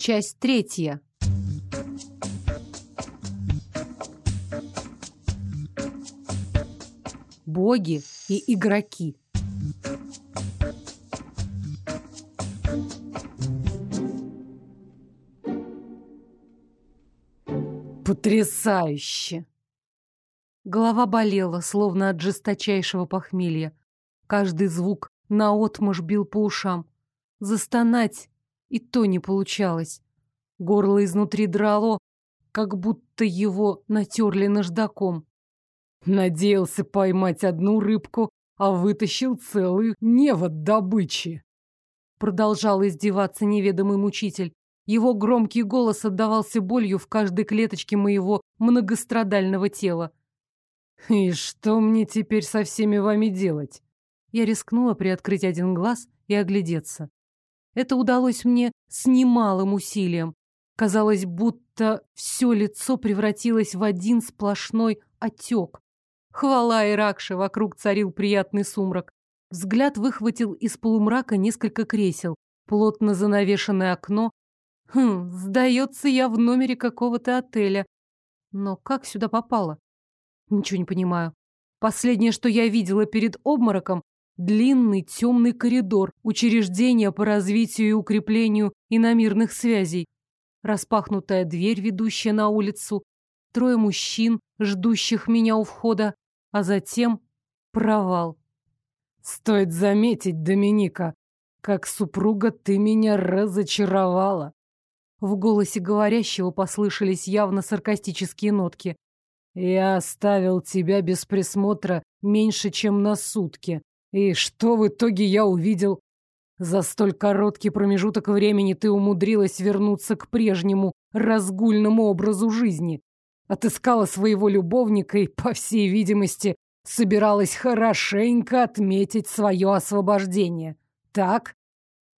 Часть третья. Боги и игроки. Потрясающе! Голова болела, словно от жесточайшего похмелья. Каждый звук наотмашь бил по ушам. Застонать и то не получалось. Горло изнутри драло, как будто его натерли наждаком. Надеялся поймать одну рыбку, а вытащил целый невод добычи. Продолжал издеваться неведомый мучитель. Его громкий голос отдавался болью в каждой клеточке моего многострадального тела. «И что мне теперь со всеми вами делать?» Я рискнула приоткрыть один глаз и оглядеться. Это удалось мне с немалым усилием. Казалось, будто все лицо превратилось в один сплошной отек. Хвала Иракше, вокруг царил приятный сумрак. Взгляд выхватил из полумрака несколько кресел, плотно занавешенное окно. Хм, сдается я в номере какого-то отеля. Но как сюда попало? Ничего не понимаю. Последнее, что я видела перед обмороком, длинный темный коридор, учреждения по развитию и укреплению иномирных связей. Распахнутая дверь, ведущая на улицу, трое мужчин, ждущих меня у входа, а затем провал. Стоит заметить, Доминика, как супруга ты меня разочаровала. В голосе говорящего послышались явно саркастические нотки. Я оставил тебя без присмотра меньше, чем на сутки. И что в итоге я увидел? За столь короткий промежуток времени ты умудрилась вернуться к прежнему разгульному образу жизни. Отыскала своего любовника и, по всей видимости, собиралась хорошенько отметить свое освобождение. Так?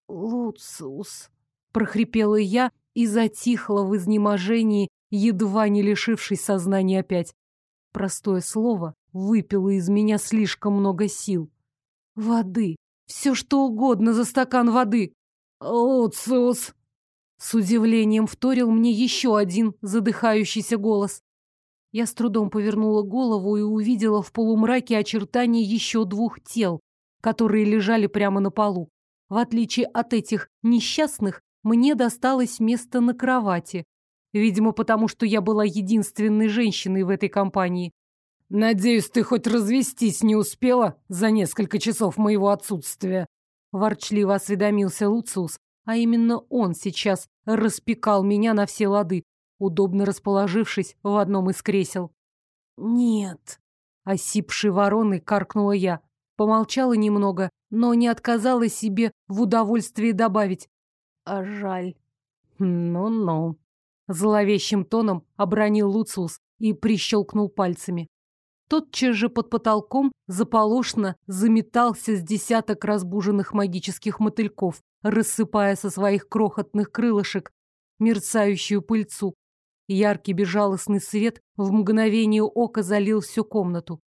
Луциус, прохрипела я и затихла в изнеможении, едва не лишившись сознания опять. Простое слово выпило из меня слишком много сил. Воды. Все что угодно за стакан воды. Луциус. С удивлением вторил мне еще один задыхающийся голос. Я с трудом повернула голову и увидела в полумраке очертания еще двух тел, которые лежали прямо на полу. В отличие от этих несчастных, мне досталось место на кровати. Видимо, потому что я была единственной женщиной в этой компании. «Надеюсь, ты хоть развестись не успела за несколько часов моего отсутствия?» Ворчливо осведомился Луциус, а именно он сейчас распекал меня на все лады, удобно расположившись в одном из кресел. «Нет», — осипшей вороной каркнула я. Помолчала немного, но не отказала себе в удовольствии добавить. «А жаль». «Ну-ну», — зловещим тоном обронил Луциус и прищелкнул пальцами. Тотчас же под потолком заполошно заметался с десяток разбуженных магических мотыльков, рассыпая со своих крохотных крылышек мерцающую пыльцу. Яркий безжалостный свет в мгновение ока залил всю комнату.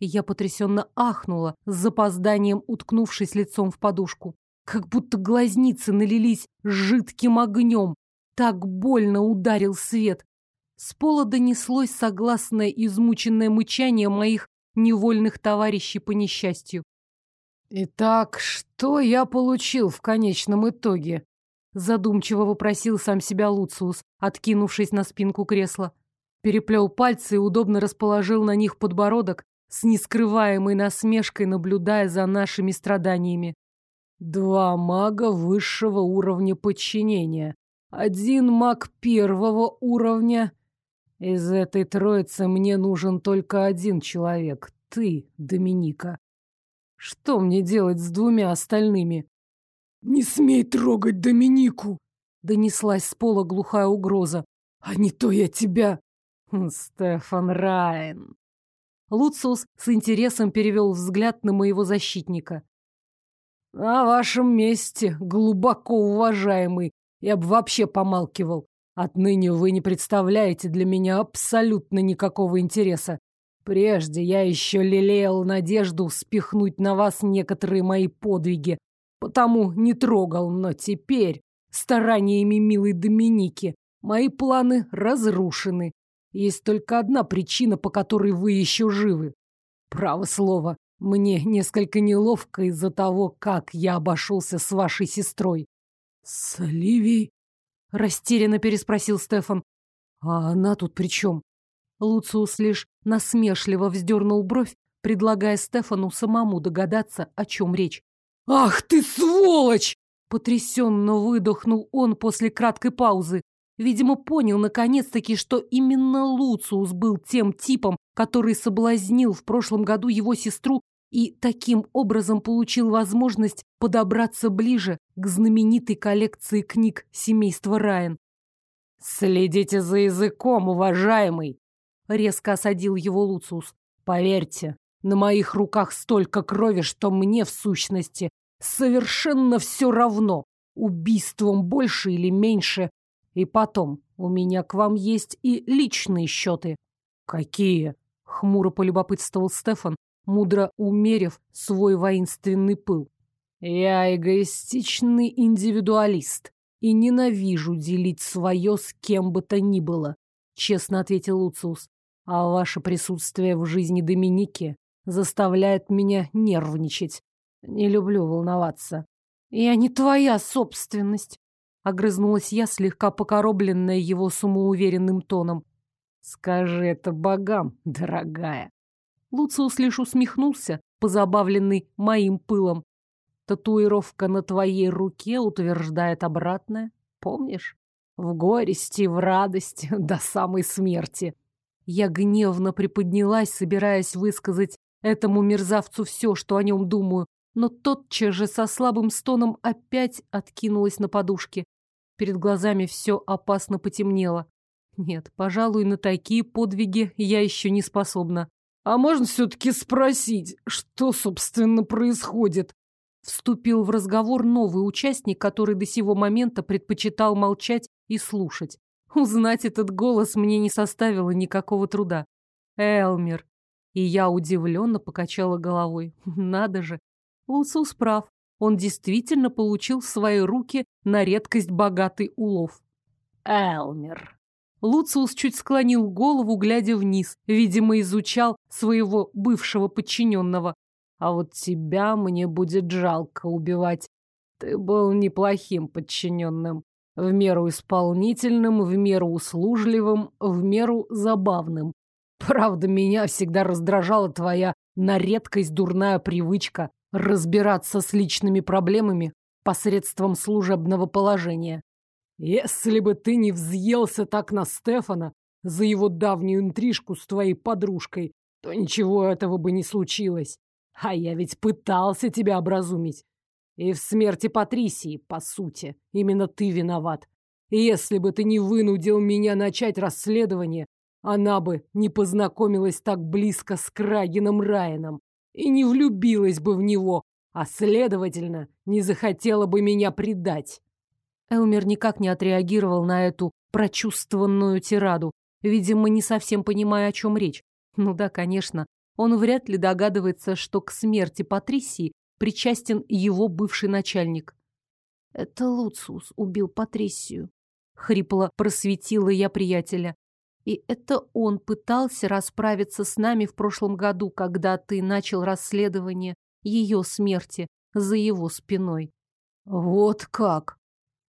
Я потрясенно ахнула, с запозданием уткнувшись лицом в подушку. Как будто глазницы налились жидким огнем. Так больно ударил свет. С пола донеслось согласное измученное мычание моих невольных товарищей по несчастью. «Итак, что я получил в конечном итоге?» Задумчиво вопросил сам себя Луциус, откинувшись на спинку кресла. Переплел пальцы и удобно расположил на них подбородок, с нескрываемой насмешкой наблюдая за нашими страданиями. «Два мага высшего уровня подчинения, один маг первого уровня из этой троицы мне нужен только один человек. Ты, Доминика. Что мне делать с двумя остальными? Не смей трогать Доминику! Донеслась с пола глухая угроза. А не то я тебя... Стефан Райн. Луциус с интересом перевел взгляд на моего защитника. На вашем месте, глубоко уважаемый, я бы вообще помалкивал. Отныне вы не представляете для меня абсолютно никакого интереса. Прежде я еще лелеял надежду спихнуть на вас некоторые мои подвиги, потому не трогал, но теперь стараниями милой Доминики. Мои планы разрушены. Есть только одна причина, по которой вы еще живы. Право слово, мне несколько неловко из-за того, как я обошелся с вашей сестрой. С Оливией? Растерянно переспросил Стефан. А она тут при чем? Луциус лишь насмешливо вздернул бровь, предлагая Стефану самому догадаться, о чем речь. «Ах ты сволочь!» Потрясенно выдохнул он после краткой паузы. Видимо, понял наконец-таки, что именно Луциус был тем типом, который соблазнил в прошлом году его сестру и таким образом получил возможность подобраться ближе к знаменитой коллекции книг семейства Райан. «Следите за языком, уважаемый!» — резко осадил его Луциус. «Поверьте, на моих руках столько крови, что мне, в сущности, совершенно все равно, убийством больше или меньше. И потом, у меня к вам есть и личные счеты». «Какие?» — хмуро полюбопытствовал Стефан, мудро умерив свой воинственный пыл. «Я эгоистичный индивидуалист и ненавижу делить свое с кем бы то ни было», — честно ответил Луциус. «А ваше присутствие в жизни Доминики заставляет меня нервничать. Не люблю волноваться». «Я не твоя собственность», — огрызнулась я, слегка покоробленная его самоуверенным тоном. «Скажи это богам, дорогая». Луциус лишь усмехнулся, позабавленный моим пылом. Татуировка на твоей руке утверждает обратное. Помнишь? В горести, в радости, до самой смерти. Я гневно приподнялась, собираясь высказать этому мерзавцу все, что о нем думаю, но тотчас же со слабым стоном опять откинулась на подушке. Перед глазами все опасно потемнело. Нет, пожалуй, на такие подвиги я еще не способна. А можно все-таки спросить, что, собственно, происходит? Вступил в разговор новый участник, который до сего момента предпочитал молчать и слушать. Узнать этот голос мне не составило никакого труда. Элмер. И я удивленно покачала головой. Надо же. Луциус прав. Он действительно получил в свои руки на редкость богатый улов. Элмер. Луциус чуть склонил голову, глядя вниз, видимо, изучал своего бывшего подчиненного. А вот тебя мне будет жалко убивать. Ты был неплохим подчиненным. В меру исполнительным, в меру услужливым, в меру забавным. Правда, меня всегда раздражала твоя на редкость дурная привычка разбираться с личными проблемами посредством служебного положения. Если бы ты не взъелся так на Стефана за его давнюю интрижку с твоей подружкой, то ничего этого бы не случилось. А я ведь пытался тебя образумить. И в смерти Патрисии, по сути, именно ты виноват. Если бы ты не вынудил меня начать расследование, она бы не познакомилась так близко с Крагином Райаном и не влюбилась бы в него, а, следовательно, не захотела бы меня предать. Элмер никак не отреагировал на эту прочувствованную тираду, видимо, не совсем понимая, о чем речь. Ну да, конечно, он вряд ли догадывается, что к смерти Патрисии причастен его бывший начальник. «Это Луциус убил Патрисию», — хрипло просветила я приятеля. «И это он пытался расправиться с нами в прошлом году, когда ты начал расследование ее смерти за его спиной». «Вот как!»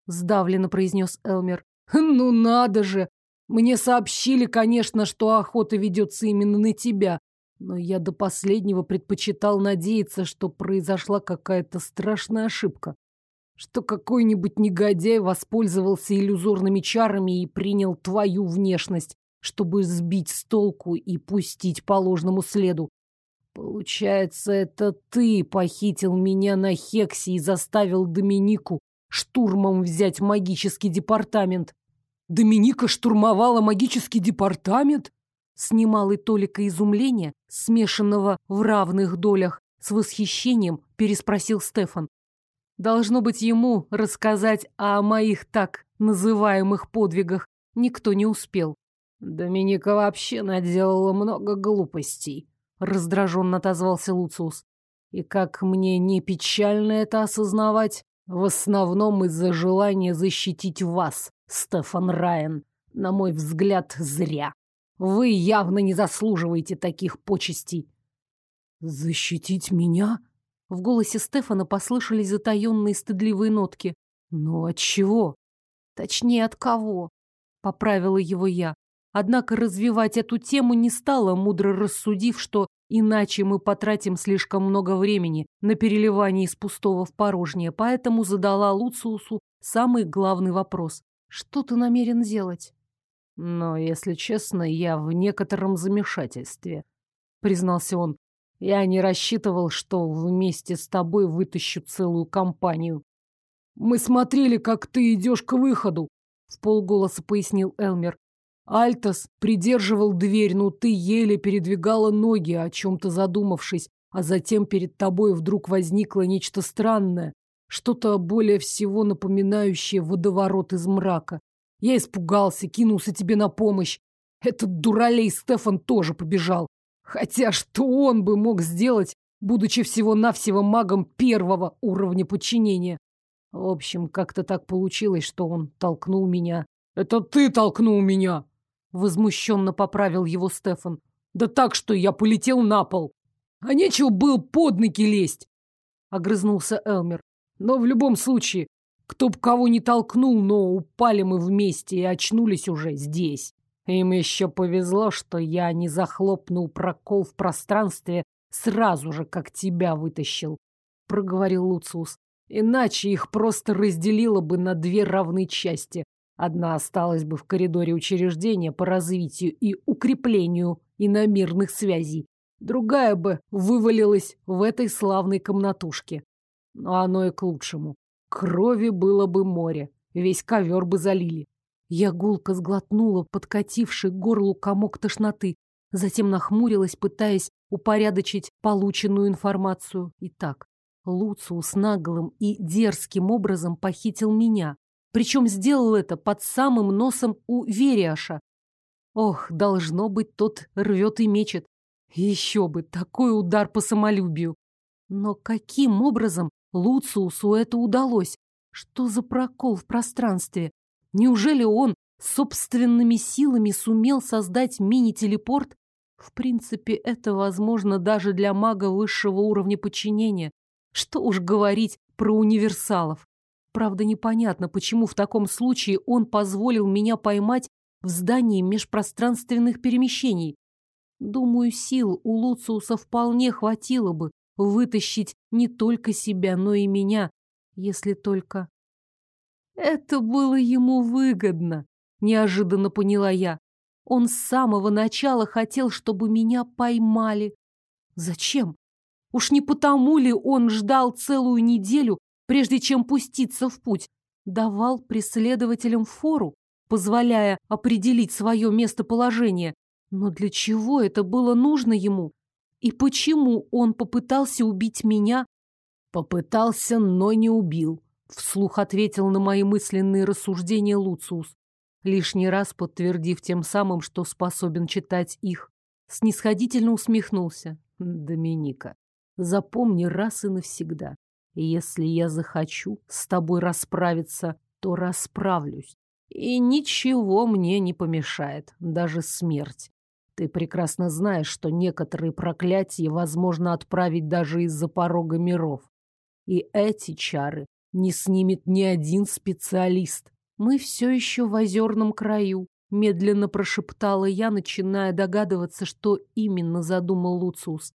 Сдавленно произнес Элмер. Ну надо же! Мне сообщили, конечно, что охота ведется именно на тебя, но я до последнего предпочитал надеяться, что произошла какая-то страшная ошибка. Что какой-нибудь негодяй воспользовался иллюзорными чарами и принял твою внешность, чтобы сбить с толку и пустить по ложному следу. Получается, это ты похитил меня на Хексе и заставил Доминику штурмом взять магический департамент. Доминика штурмовала магический департамент? С немалой толикой изумления, смешанного в равных долях с восхищением, переспросил Стефан. Должно быть, ему рассказать о моих так называемых подвигах никто не успел. Доминика вообще наделала много глупостей, раздраженно отозвался Луциус. И как мне не печально это осознавать, В основном из-за желания защитить вас, Стефан Райан. На мой взгляд, зря. Вы явно не заслуживаете таких почестей. Защитить меня? В голосе Стефана послышались затаенные стыдливые нотки. Но от чего? Точнее, от кого? Поправила его я. Однако развивать эту тему не стала, мудро рассудив, что иначе мы потратим слишком много времени на переливание из пустого в порожнее, поэтому задала Луциусу самый главный вопрос. Что ты намерен делать? Но, если честно, я в некотором замешательстве, признался он. Я не рассчитывал, что вместе с тобой вытащу целую компанию. Мы смотрели, как ты идешь к выходу, в полголоса пояснил Элмер. Альтос придерживал дверь, но ты еле передвигала ноги, о чем-то задумавшись, а затем перед тобой вдруг возникло нечто странное, что-то более всего напоминающее водоворот из мрака. Я испугался, кинулся тебе на помощь. Этот дуралей Стефан тоже побежал. Хотя что он бы мог сделать, будучи всего-навсего магом первого уровня подчинения? В общем, как-то так получилось, что он толкнул меня. «Это ты толкнул меня!» Возмущенно поправил его Стефан. Да так, что я полетел на пол. А нечего был под ноги лезть. Огрызнулся Элмер. Но в любом случае, кто б кого не толкнул, но упали мы вместе и очнулись уже здесь. Им еще повезло, что я не захлопнул прокол в пространстве сразу же, как тебя вытащил, проговорил Луциус. Иначе их просто разделило бы на две равные части, Одна осталась бы в коридоре учреждения по развитию и укреплению иномирных связей. Другая бы вывалилась в этой славной комнатушке. Но оно и к лучшему. Крови было бы море. Весь ковер бы залили. Я гулко сглотнула подкативший к горлу комок тошноты. Затем нахмурилась, пытаясь упорядочить полученную информацию. Итак, Луциус наглым и дерзким образом похитил меня, причем сделал это под самым носом у Вериаша. Ох, должно быть, тот рвет и мечет. Еще бы, такой удар по самолюбию. Но каким образом Луциусу это удалось? Что за прокол в пространстве? Неужели он собственными силами сумел создать мини-телепорт? В принципе, это возможно даже для мага высшего уровня подчинения. Что уж говорить про универсалов. Правда, непонятно, почему в таком случае он позволил меня поймать в здании межпространственных перемещений. Думаю, сил у Луциуса вполне хватило бы вытащить не только себя, но и меня, если только... Это было ему выгодно, неожиданно поняла я. Он с самого начала хотел, чтобы меня поймали. Зачем? Уж не потому ли он ждал целую неделю, прежде чем пуститься в путь, давал преследователям фору, позволяя определить свое местоположение. Но для чего это было нужно ему? И почему он попытался убить меня? Попытался, но не убил. Вслух ответил на мои мысленные рассуждения Луциус, лишний раз подтвердив тем самым, что способен читать их. Снисходительно усмехнулся. Доминика, запомни раз и навсегда. Если я захочу с тобой расправиться, то расправлюсь. И ничего мне не помешает, даже смерть. Ты прекрасно знаешь, что некоторые проклятия возможно отправить даже из-за порога миров. И эти чары не снимет ни один специалист. Мы все еще в озерном краю, медленно прошептала я, начиная догадываться, что именно задумал Луциус.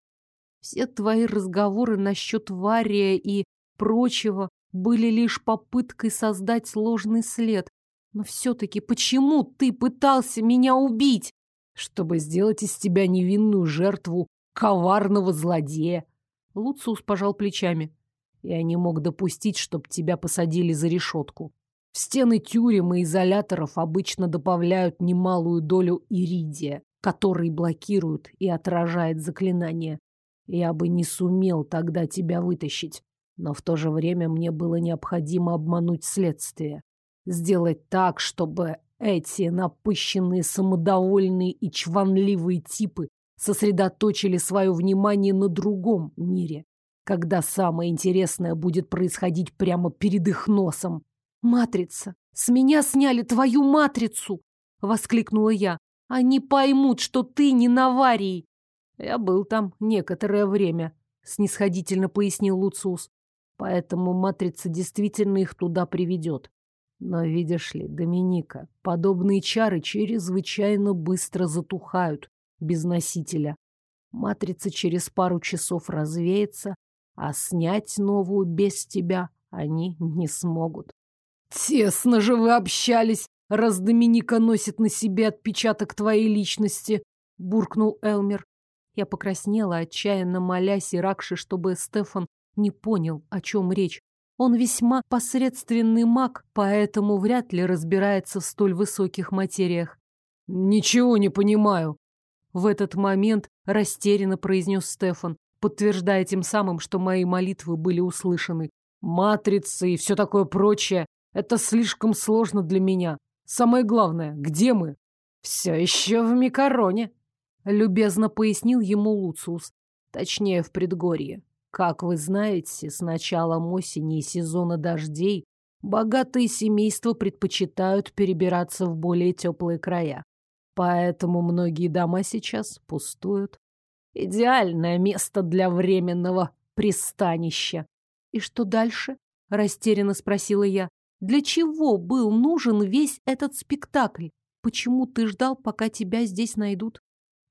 Все твои разговоры насчет Вария и прочего были лишь попыткой создать сложный след. Но все-таки почему ты пытался меня убить? Чтобы сделать из тебя невинную жертву коварного злодея. Луциус пожал плечами. Я не мог допустить, чтобы тебя посадили за решетку. В стены тюрем и изоляторов обычно добавляют немалую долю иридия, который блокирует и отражает заклинания. Я бы не сумел тогда тебя вытащить. Но в то же время мне было необходимо обмануть следствие. Сделать так, чтобы эти напыщенные, самодовольные и чванливые типы сосредоточили свое внимание на другом мире. когда самое интересное будет происходить прямо перед их носом. «Матрица! С меня сняли твою матрицу!» — воскликнула я. «Они поймут, что ты не Наварий!» «Я был там некоторое время», — снисходительно пояснил Луциус. «Поэтому матрица действительно их туда приведет. Но, видишь ли, Доминика, подобные чары чрезвычайно быстро затухают без носителя. Матрица через пару часов развеется, а снять новую без тебя они не смогут. Тесно же вы общались, раз Доминика носит на себе отпечаток твоей личности, буркнул Элмер. Я покраснела, отчаянно молясь Иракше, чтобы Стефан не понял, о чем речь. Он весьма посредственный маг, поэтому вряд ли разбирается в столь высоких материях. «Ничего не понимаю», — в этот момент растерянно произнес Стефан, подтверждая тем самым, что мои молитвы были услышаны. «Матрицы и все такое прочее — это слишком сложно для меня. Самое главное, где мы?» «Все еще в Микароне», — любезно пояснил ему Луциус. Точнее, в предгорье. Как вы знаете, с началом осени и сезона дождей богатые семейства предпочитают перебираться в более теплые края. Поэтому многие дома сейчас пустуют. Идеальное место для временного пристанища. И что дальше? Растерянно спросила я. Для чего был нужен весь этот спектакль? Почему ты ждал, пока тебя здесь найдут?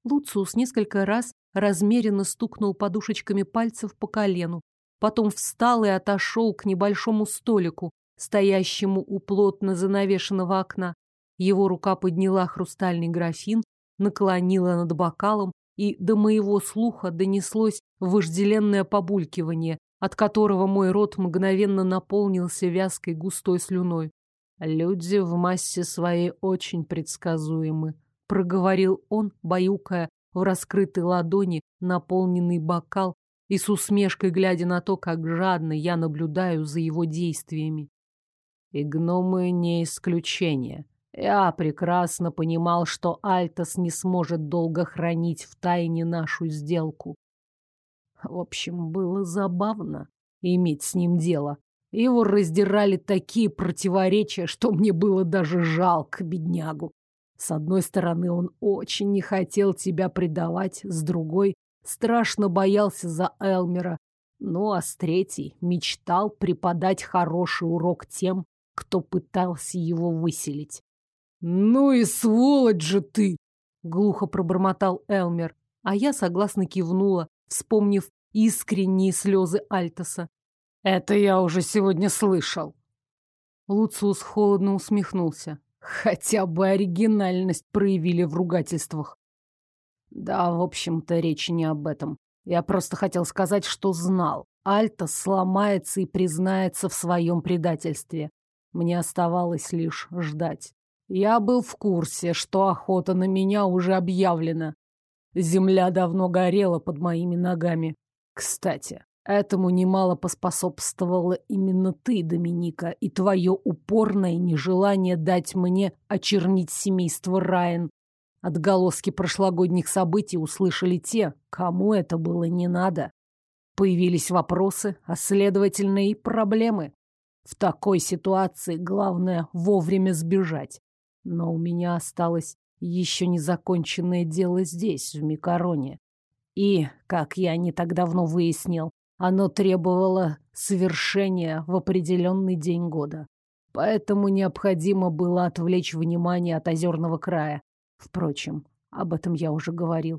Луциус несколько раз размеренно стукнул подушечками пальцев по колену, потом встал и отошел к небольшому столику, стоящему у плотно занавешенного окна. Его рука подняла хрустальный графин, наклонила над бокалом, и до моего слуха донеслось вожделенное побулькивание, от которого мой рот мгновенно наполнился вязкой густой слюной. Люди в массе своей очень предсказуемы, проговорил он, баюкая в раскрытой ладони наполненный бокал и с усмешкой глядя на то, как жадно я наблюдаю за его действиями. И гномы не исключение. Я прекрасно понимал, что Альтос не сможет долго хранить в тайне нашу сделку. В общем, было забавно иметь с ним дело. Его раздирали такие противоречия, что мне было даже жалко беднягу. С одной стороны, он очень не хотел тебя предавать, с другой — страшно боялся за Элмера. Ну а с третьей — мечтал преподать хороший урок тем, кто пытался его выселить. «Ну и сволочь же ты!» — глухо пробормотал Элмер, а я согласно кивнула, вспомнив искренние слезы Альтоса. «Это я уже сегодня слышал». Луциус холодно усмехнулся. Хотя бы оригинальность проявили в ругательствах. Да, в общем-то, речь не об этом. Я просто хотел сказать, что знал. Альта сломается и признается в своем предательстве. Мне оставалось лишь ждать. Я был в курсе, что охота на меня уже объявлена. Земля давно горела под моими ногами. Кстати, Этому немало поспособствовала именно ты, Доминика, и твое упорное нежелание дать мне очернить семейство Райан. Отголоски прошлогодних событий услышали те, кому это было не надо. Появились вопросы, а следовательно и проблемы. В такой ситуации главное вовремя сбежать. Но у меня осталось еще незаконченное дело здесь, в Микароне. И, как я не так давно выяснил, оно требовало совершения в определенный день года. Поэтому необходимо было отвлечь внимание от озерного края. Впрочем, об этом я уже говорил.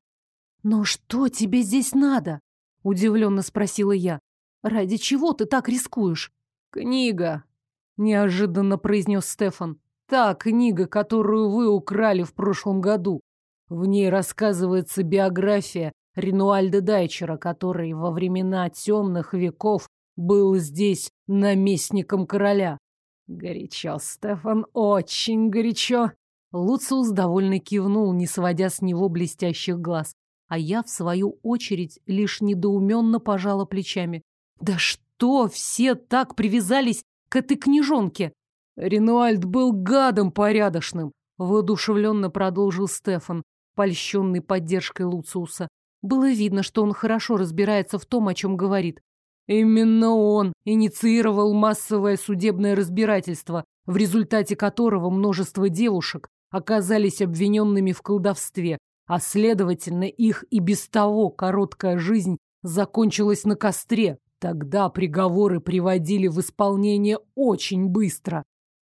«Но что тебе здесь надо?» — удивленно спросила я. «Ради чего ты так рискуешь?» «Книга», — неожиданно произнес Стефан. «Та книга, которую вы украли в прошлом году. В ней рассказывается биография Ренуальда Дайчера, который во времена темных веков был здесь наместником короля. Горячо, Стефан, очень горячо. Луциус довольно кивнул, не сводя с него блестящих глаз. А я, в свою очередь, лишь недоуменно пожала плечами. Да что все так привязались к этой книжонке? Ренуальд был гадом порядочным, воодушевленно продолжил Стефан, польщенный поддержкой Луциуса. Было видно, что он хорошо разбирается в том, о чем говорит. Именно он инициировал массовое судебное разбирательство, в результате которого множество девушек оказались обвиненными в колдовстве, а следовательно их и без того короткая жизнь закончилась на костре. Тогда приговоры приводили в исполнение очень быстро.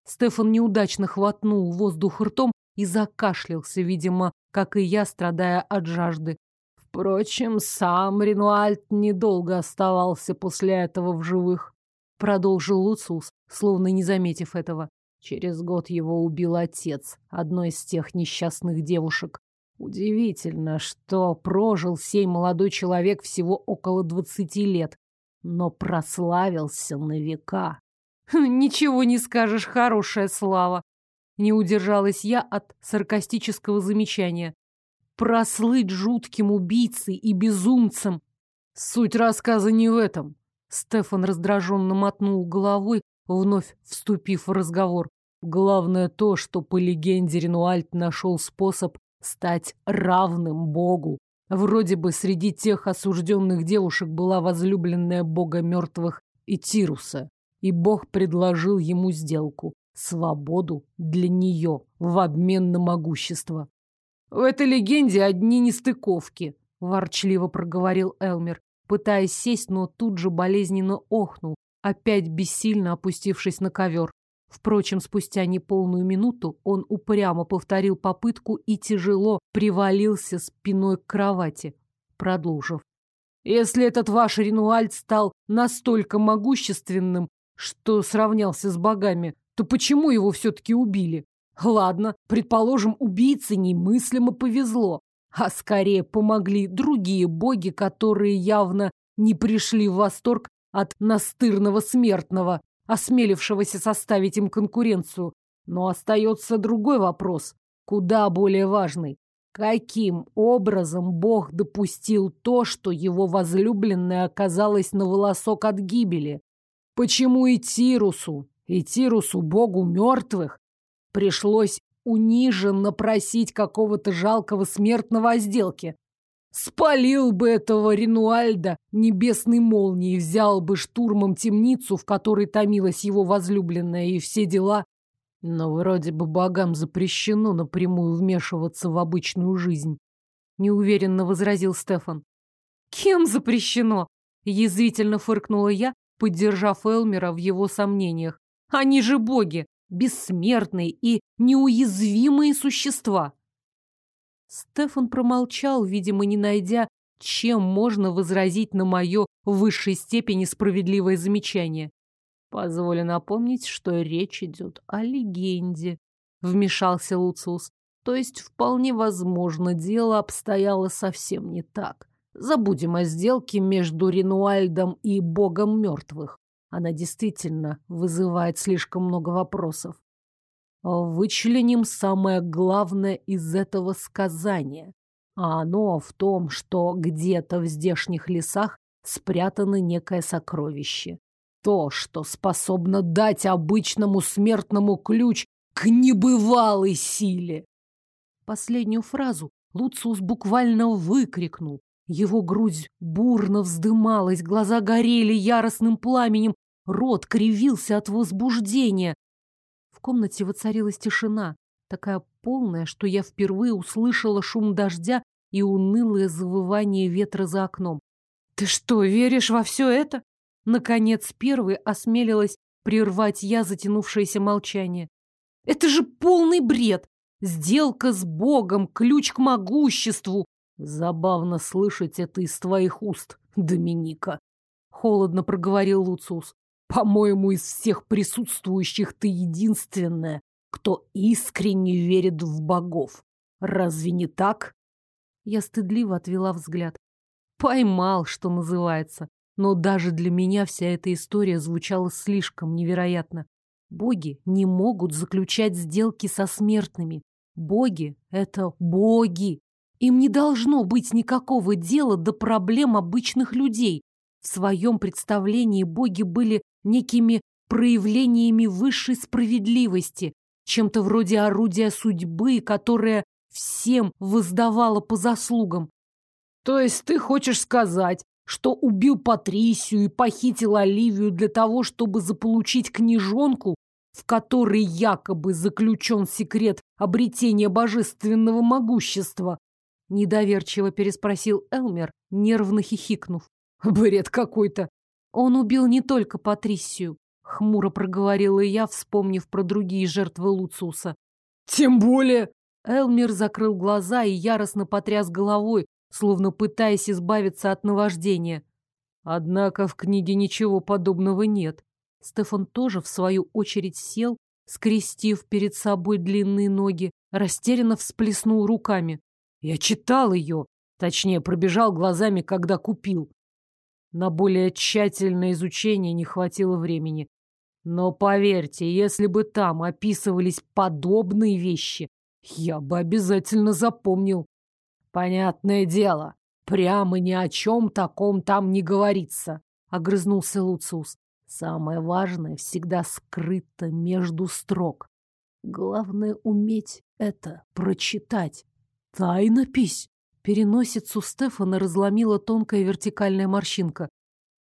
Стефан неудачно хватнул воздух ртом и закашлялся, видимо, как и я, страдая от жажды. Впрочем, сам Ренуальд недолго оставался после этого в живых. Продолжил Луцус, словно не заметив этого. Через год его убил отец одной из тех несчастных девушек. Удивительно, что прожил сей молодой человек всего около двадцати лет, но прославился на века. Ничего не скажешь, хорошая слава. Не удержалась я от саркастического замечания. Прослыть жутким убийцей и безумцем. Суть рассказа не в этом. Стефан раздраженно мотнул головой, вновь вступив в разговор. Главное то, что по легенде Ренуальд нашел способ стать равным Богу. Вроде бы среди тех осужденных девушек была возлюбленная Бога мертвых и Тируса, и Бог предложил ему сделку — свободу для нее в обмен на могущество. «В этой легенде одни нестыковки», — ворчливо проговорил Элмер, пытаясь сесть, но тут же болезненно охнул, опять бессильно опустившись на ковер. Впрочем, спустя неполную минуту он упрямо повторил попытку и тяжело привалился спиной к кровати, продолжив. «Если этот ваш Ренуальд стал настолько могущественным, что сравнялся с богами, то почему его все-таки убили? Ладно, предположим, убийце немыслимо повезло, а скорее помогли другие боги, которые явно не пришли в восторг от настырного смертного осмелившегося составить им конкуренцию. Но остается другой вопрос, куда более важный. Каким образом Бог допустил то, что его возлюбленная оказалась на волосок от гибели? Почему и Тирусу, и Тирусу, богу мертвых, пришлось униженно просить какого-то жалкого смертного о сделке? Спалил бы этого Ренуальда небесной молнией, взял бы штурмом темницу, в которой томилась его возлюбленная, и все дела. Но вроде бы богам запрещено напрямую вмешиваться в обычную жизнь. Неуверенно возразил Стефан. Кем запрещено? Язвительно фыркнула я, поддержав Элмера в его сомнениях. Они же боги, бессмертные и неуязвимые существа. Стефан промолчал, видимо, не найдя, чем можно возразить на мое в высшей степени справедливое замечание. Позволю напомнить, что речь идет о легенде, вмешался Луциус. То есть, вполне возможно, дело обстояло совсем не так. Забудем о сделке между Ренуальдом и богом мертвых. Она действительно вызывает слишком много вопросов. Вычленим самое главное из этого сказания. А оно в том, что где-то в здешних лесах спрятано некое сокровище. То, что способно дать обычному смертному ключ к небывалой силе. Последнюю фразу Луциус буквально выкрикнул. Его грудь бурно вздымалась, глаза горели яростным пламенем, рот кривился от возбуждения комнате воцарилась тишина, такая полная, что я впервые услышала шум дождя и унылое завывание ветра за окном. «Ты что, веришь во все это?» Наконец, первой осмелилась прервать я затянувшееся молчание. «Это же полный бред! Сделка с Богом, ключ к могуществу!» «Забавно слышать это из твоих уст, Доминика!» Холодно проговорил Луциус. По-моему, из всех присутствующих ты единственная, кто искренне верит в богов. Разве не так? Я стыдливо отвела взгляд. Поймал, что называется. Но даже для меня вся эта история звучала слишком невероятно. Боги не могут заключать сделки со смертными. Боги — это боги. Им не должно быть никакого дела до проблем обычных людей. В своем представлении боги были некими проявлениями высшей справедливости, чем-то вроде орудия судьбы, которое всем воздавало по заслугам. То есть ты хочешь сказать, что убил Патрисию и похитил Оливию для того, чтобы заполучить книжонку, в которой якобы заключен секрет обретения божественного могущества? Недоверчиво переспросил Элмер, нервно хихикнув. Бред какой-то. Он убил не только Патрисию, хмуро проговорила я, вспомнив про другие жертвы Луциуса. Тем более... Элмер закрыл глаза и яростно потряс головой, словно пытаясь избавиться от наваждения. Однако в книге ничего подобного нет. Стефан тоже, в свою очередь, сел, скрестив перед собой длинные ноги, растерянно всплеснул руками. Я читал ее, точнее, пробежал глазами, когда купил. На более тщательное изучение не хватило времени. Но поверьте, если бы там описывались подобные вещи, я бы обязательно запомнил. Понятное дело, прямо ни о чем таком там не говорится, огрызнулся Луциус. Самое важное всегда скрыто между строк. Главное уметь это прочитать. Тайнопись. Переносицу Стефана разломила тонкая вертикальная морщинка.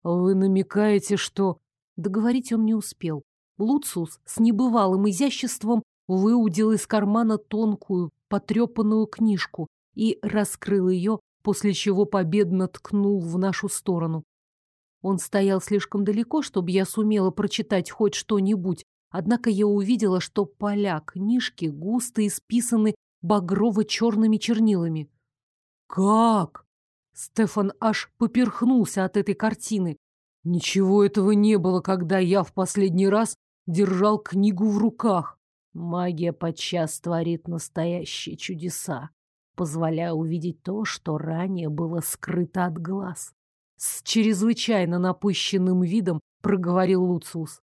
Вы намекаете, что... Договорить он не успел. Луциус с небывалым изяществом выудил из кармана тонкую, потрепанную книжку и раскрыл ее, после чего победно ткнул в нашу сторону. Он стоял слишком далеко, чтобы я сумела прочитать хоть что-нибудь, однако я увидела, что поля книжки густо исписаны багрово-черными чернилами. «Как?» Стефан аж поперхнулся от этой картины. Ничего этого не было, когда я в последний раз держал книгу в руках. Магия подчас творит настоящие чудеса, позволяя увидеть то, что ранее было скрыто от глаз. С чрезвычайно напыщенным видом проговорил Луциус.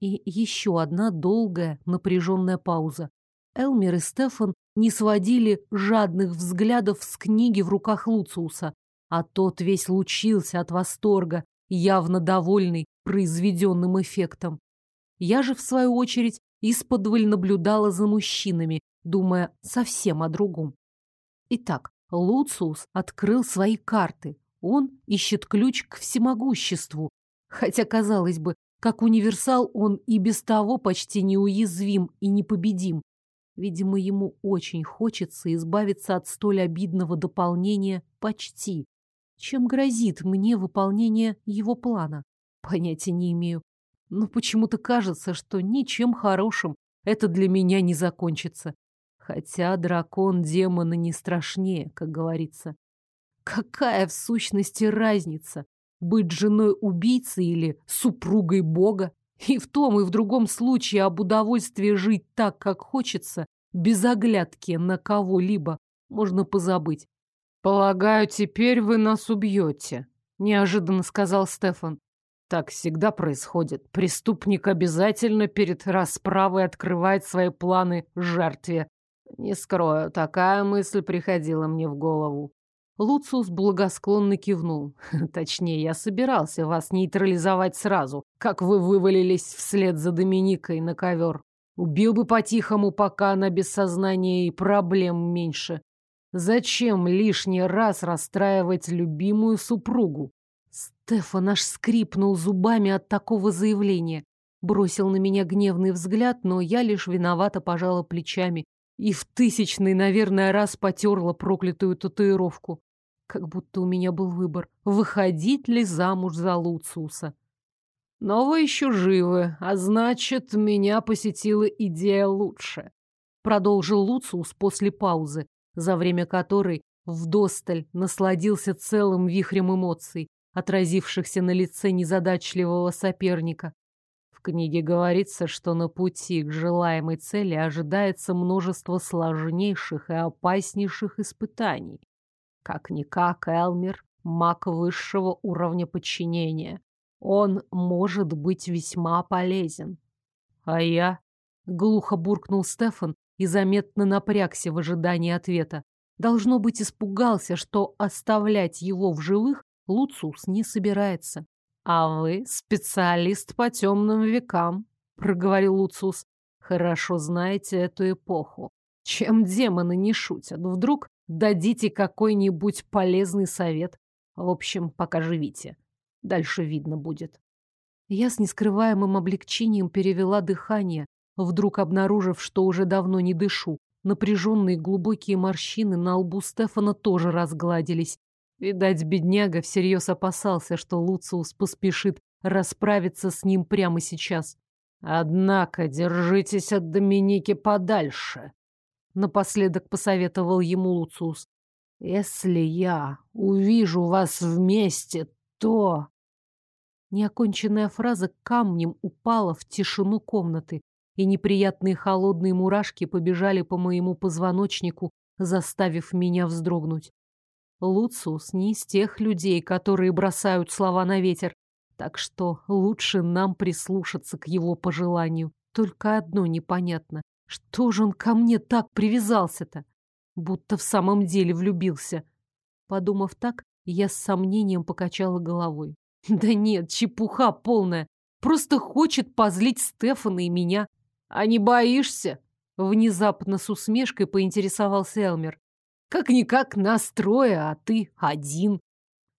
И еще одна долгая напряженная пауза. Элмер и Стефан не сводили жадных взглядов с книги в руках Луциуса, а тот весь лучился от восторга, явно довольный произведенным эффектом. Я же, в свою очередь, исподволь наблюдала за мужчинами, думая совсем о другом. Итак, Луциус открыл свои карты. Он ищет ключ к всемогуществу. Хотя, казалось бы, как универсал он и без того почти неуязвим и непобедим. Видимо, ему очень хочется избавиться от столь обидного дополнения «почти». Чем грозит мне выполнение его плана? Понятия не имею но почему-то кажется, что ничем хорошим это для меня не закончится. Хотя дракон демона не страшнее, как говорится. Какая в сущности разница, быть женой убийцы или супругой бога? И в том, и в другом случае об удовольствии жить так, как хочется, без оглядки на кого-либо, можно позабыть. «Полагаю, теперь вы нас убьете», — неожиданно сказал Стефан. Так всегда происходит. Преступник обязательно перед расправой открывает свои планы жертве. Не скрою, такая мысль приходила мне в голову. Луциус благосклонно кивнул. Точнее, я собирался вас нейтрализовать сразу, как вы вывалились вслед за Доминикой на ковер. Убил бы по-тихому, пока она без сознания и проблем меньше. Зачем лишний раз расстраивать любимую супругу? Стефан аж скрипнул зубами от такого заявления. Бросил на меня гневный взгляд, но я лишь виновато пожала плечами и в тысячный, наверное, раз потерла проклятую татуировку. Как будто у меня был выбор, выходить ли замуж за Луциуса. Но вы еще живы, а значит, меня посетила идея лучше. Продолжил Луциус после паузы, за время которой вдосталь насладился целым вихрем эмоций отразившихся на лице незадачливого соперника. В книге говорится, что на пути к желаемой цели ожидается множество сложнейших и опаснейших испытаний. Как-никак Элмер — маг высшего уровня подчинения. Он может быть весьма полезен. А я... Глухо буркнул Стефан и заметно напрягся в ожидании ответа. Должно быть, испугался, что оставлять его в живых Луцус не собирается. А вы специалист по темным векам, проговорил Луцус. Хорошо знаете эту эпоху. Чем демоны не шутят? Вдруг дадите какой-нибудь полезный совет? В общем, пока живите. Дальше видно будет. Я с нескрываемым облегчением перевела дыхание, вдруг обнаружив, что уже давно не дышу. Напряженные глубокие морщины на лбу Стефана тоже разгладились. Видать, бедняга всерьез опасался, что Луциус поспешит расправиться с ним прямо сейчас. Однако держитесь от Доминики подальше, напоследок посоветовал ему Луциус. Если я увижу вас вместе, то... Неоконченная фраза камнем упала в тишину комнаты, и неприятные холодные мурашки побежали по моему позвоночнику, заставив меня вздрогнуть. Луциус не из тех людей, которые бросают слова на ветер, так что лучше нам прислушаться к его пожеланию. Только одно непонятно. Что же он ко мне так привязался-то? Будто в самом деле влюбился. Подумав так, я с сомнением покачала головой. Да нет, чепуха полная. Просто хочет позлить Стефана и меня. А не боишься? Внезапно с усмешкой поинтересовался Элмер. Как-никак настрое, а ты один.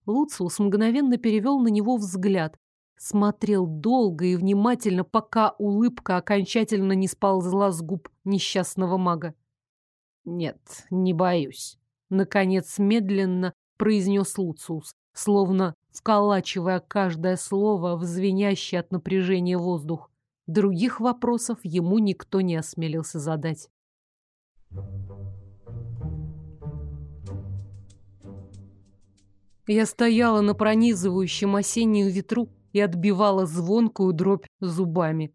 Луциус мгновенно перевел на него взгляд. Смотрел долго и внимательно, пока улыбка окончательно не сползла с губ несчастного мага. «Нет, не боюсь», — наконец медленно произнес Луциус, словно вколачивая каждое слово в звенящий от напряжения воздух. Других вопросов ему никто не осмелился задать. Я стояла на пронизывающем осеннем ветру и отбивала звонкую дробь зубами.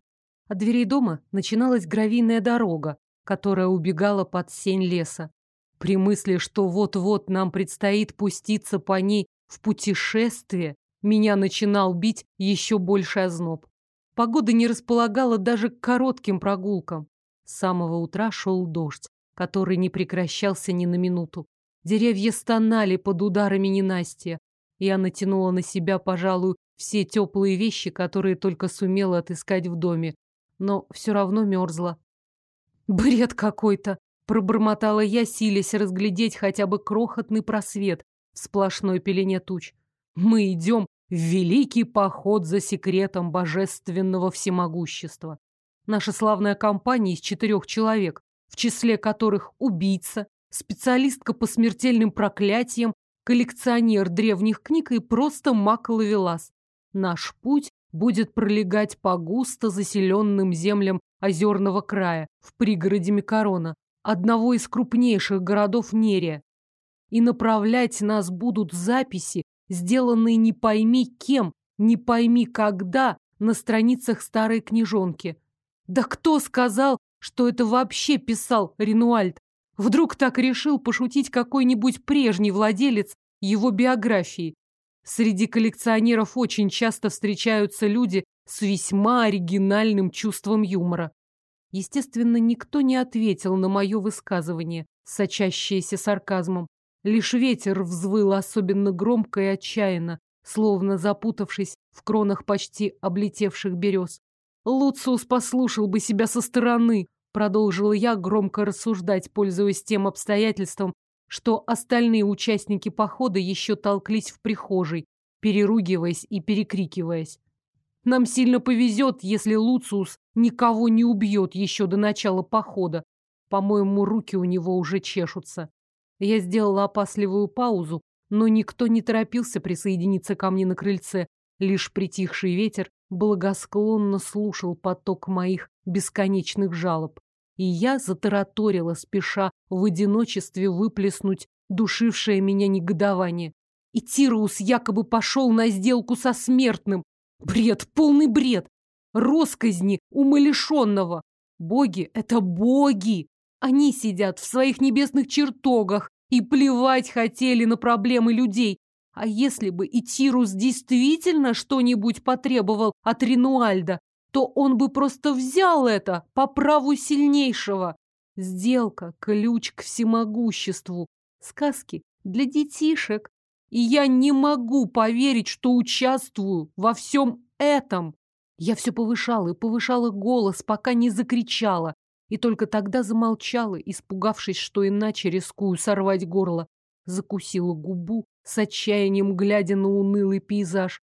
От дверей дома начиналась гравийная дорога, которая убегала под сень леса. При мысли, что вот-вот нам предстоит пуститься по ней в путешествие, меня начинал бить еще больше озноб. Погода не располагала даже к коротким прогулкам. С самого утра шел дождь, который не прекращался ни на минуту. Деревья стонали под ударами ненастья. Я натянула на себя, пожалуй, все теплые вещи, которые только сумела отыскать в доме, но все равно мерзла. «Бред какой-то!» — пробормотала я, силясь разглядеть хотя бы крохотный просвет в сплошной пелене туч. «Мы идем в великий поход за секретом божественного всемогущества. Наша славная компания из четырех человек, в числе которых убийца, специалистка по смертельным проклятиям, коллекционер древних книг и просто маг Лавелас. Наш путь будет пролегать по густо заселенным землям озерного края в пригороде Микарона, одного из крупнейших городов Нерия. И направлять нас будут записи, сделанные не пойми кем, не пойми когда, на страницах старой книжонки. Да кто сказал, что это вообще писал Ренуальд? Вдруг так решил пошутить какой-нибудь прежний владелец его биографии. Среди коллекционеров очень часто встречаются люди с весьма оригинальным чувством юмора. Естественно, никто не ответил на мое высказывание, сочащееся сарказмом. Лишь ветер взвыл особенно громко и отчаянно, словно запутавшись в кронах почти облетевших берез. Луциус послушал бы себя со стороны, Продолжила я громко рассуждать, пользуясь тем обстоятельством, что остальные участники похода еще толклись в прихожей, переругиваясь и перекрикиваясь. Нам сильно повезет, если Луциус никого не убьет еще до начала похода. По-моему, руки у него уже чешутся. Я сделала опасливую паузу, но никто не торопился присоединиться ко мне на крыльце. Лишь притихший ветер благосклонно слушал поток моих бесконечных жалоб. И я затараторила, спеша в одиночестве выплеснуть душившее меня негодование. И Тироус якобы пошел на сделку со смертным. Бред, полный бред. Росказни умалишенного. Боги — это боги. Они сидят в своих небесных чертогах и плевать хотели на проблемы людей. А если бы и Тирус действительно что-нибудь потребовал от Ренуальда, то он бы просто взял это по праву сильнейшего. Сделка – ключ к всемогуществу. Сказки для детишек. И я не могу поверить, что участвую во всем этом. Я все повышала и повышала голос, пока не закричала. И только тогда замолчала, испугавшись, что иначе рискую сорвать горло. Закусила губу, с отчаянием глядя на унылый пейзаж.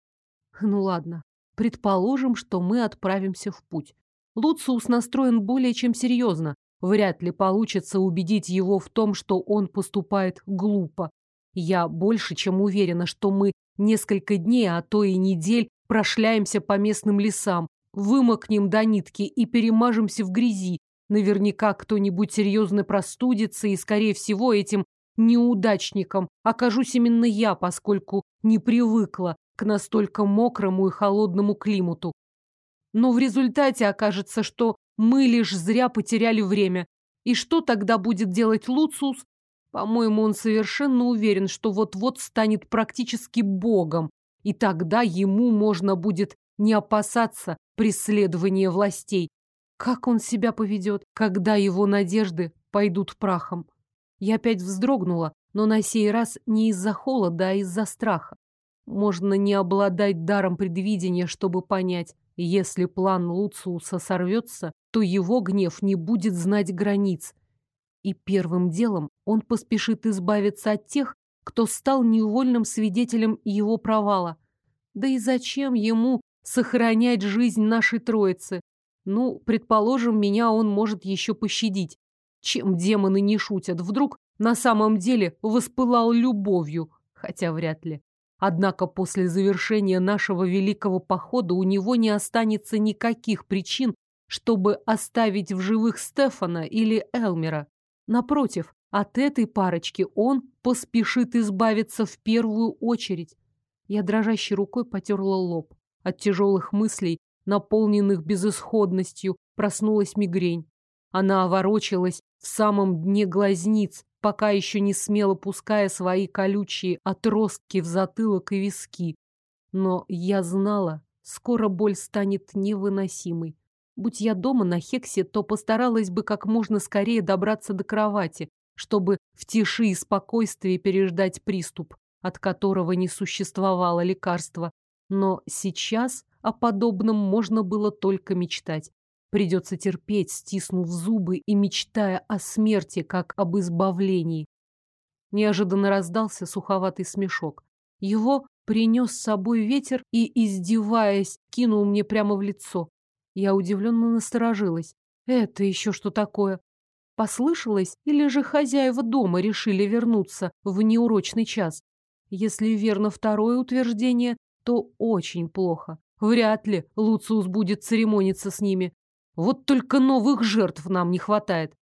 Ну ладно, предположим, что мы отправимся в путь. Луциус настроен более чем серьезно. Вряд ли получится убедить его в том, что он поступает глупо. Я больше чем уверена, что мы несколько дней, а то и недель прошляемся по местным лесам, вымокнем до нитки и перемажемся в грязи. Наверняка кто-нибудь серьезно простудится, и, скорее всего, этим неудачником окажусь именно я, поскольку не привыкла настолько мокрому и холодному климату. Но в результате окажется, что мы лишь зря потеряли время. И что тогда будет делать Луциус? По-моему, он совершенно уверен, что вот-вот станет практически богом, и тогда ему можно будет не опасаться преследования властей. Как он себя поведет, когда его надежды пойдут прахом? Я опять вздрогнула, но на сей раз не из-за холода, а из-за страха. Можно не обладать даром предвидения, чтобы понять, если план Луциуса сорвется, то его гнев не будет знать границ, и первым делом он поспешит избавиться от тех, кто стал невольным свидетелем его провала. Да и зачем ему сохранять жизнь нашей троицы? Ну, предположим, меня он может еще пощадить. Чем демоны не шутят? Вдруг на самом деле воспылал любовью? Хотя вряд ли. Однако после завершения нашего великого похода у него не останется никаких причин, чтобы оставить в живых Стефана или Элмера. Напротив, от этой парочки он поспешит избавиться в первую очередь. Я дрожащей рукой потерла лоб. От тяжелых мыслей, наполненных безысходностью, проснулась мигрень. Она оворочалась в самом дне глазниц, пока еще не смело пуская свои колючие отростки в затылок и виски. Но я знала, скоро боль станет невыносимой. Будь я дома на Хексе, то постаралась бы как можно скорее добраться до кровати, чтобы в тиши и спокойствии переждать приступ, от которого не существовало лекарства. Но сейчас о подобном можно было только мечтать. Придется терпеть, стиснув зубы и мечтая о смерти, как об избавлении. Неожиданно раздался суховатый смешок. Его принес с собой ветер и, издеваясь, кинул мне прямо в лицо. Я удивленно насторожилась. Это еще что такое? Послышалось, или же хозяева дома решили вернуться в неурочный час? Если верно второе утверждение, то очень плохо. Вряд ли Луциус будет церемониться с ними. Вот только новых жертв нам не хватает.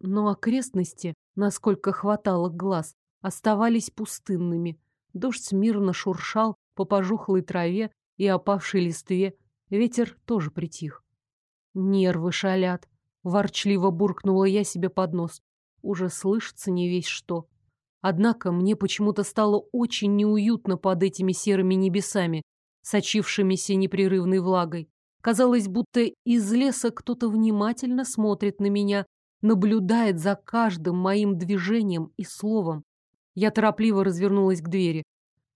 Но окрестности, насколько хватало глаз, оставались пустынными. Дождь мирно шуршал по пожухлой траве и опавшей листве, Ветер тоже притих. Нервы шалят. Ворчливо буркнула я себе под нос. Уже слышится не весь что. Однако мне почему-то стало очень неуютно под этими серыми небесами, сочившимися непрерывной влагой. Казалось, будто из леса кто-то внимательно смотрит на меня, наблюдает за каждым моим движением и словом. Я торопливо развернулась к двери.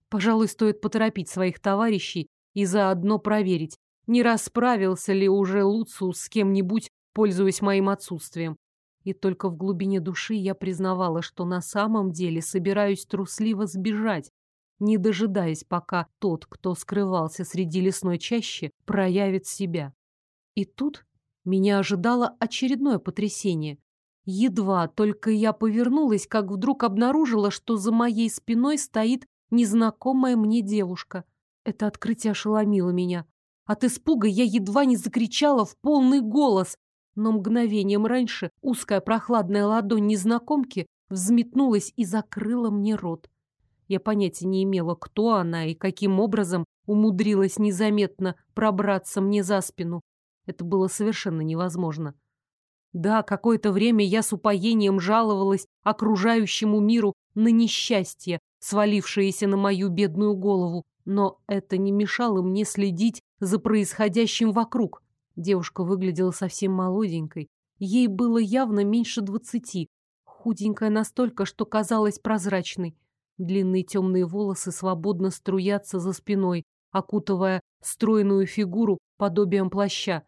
Пожалуй, стоит поторопить своих товарищей и заодно проверить, не расправился ли уже Луциус с кем-нибудь, пользуясь моим отсутствием. И только в глубине души я признавала, что на самом деле собираюсь трусливо сбежать, не дожидаясь, пока тот, кто скрывался среди лесной чащи, проявит себя. И тут меня ожидало очередное потрясение. Едва только я повернулась, как вдруг обнаружила, что за моей спиной стоит незнакомая мне девушка. Это открытие ошеломило меня. От испуга я едва не закричала в полный голос, но мгновением раньше узкая прохладная ладонь незнакомки взметнулась и закрыла мне рот. Я понятия не имела, кто она и каким образом умудрилась незаметно пробраться мне за спину. Это было совершенно невозможно. Да, какое-то время я с упоением жаловалась окружающему миру на несчастье, свалившееся на мою бедную голову, но это не мешало мне следить за происходящим вокруг. Девушка выглядела совсем молоденькой. Ей было явно меньше двадцати. Худенькая настолько, что казалась прозрачной. Длинные темные волосы свободно струятся за спиной, окутывая стройную фигуру подобием плаща.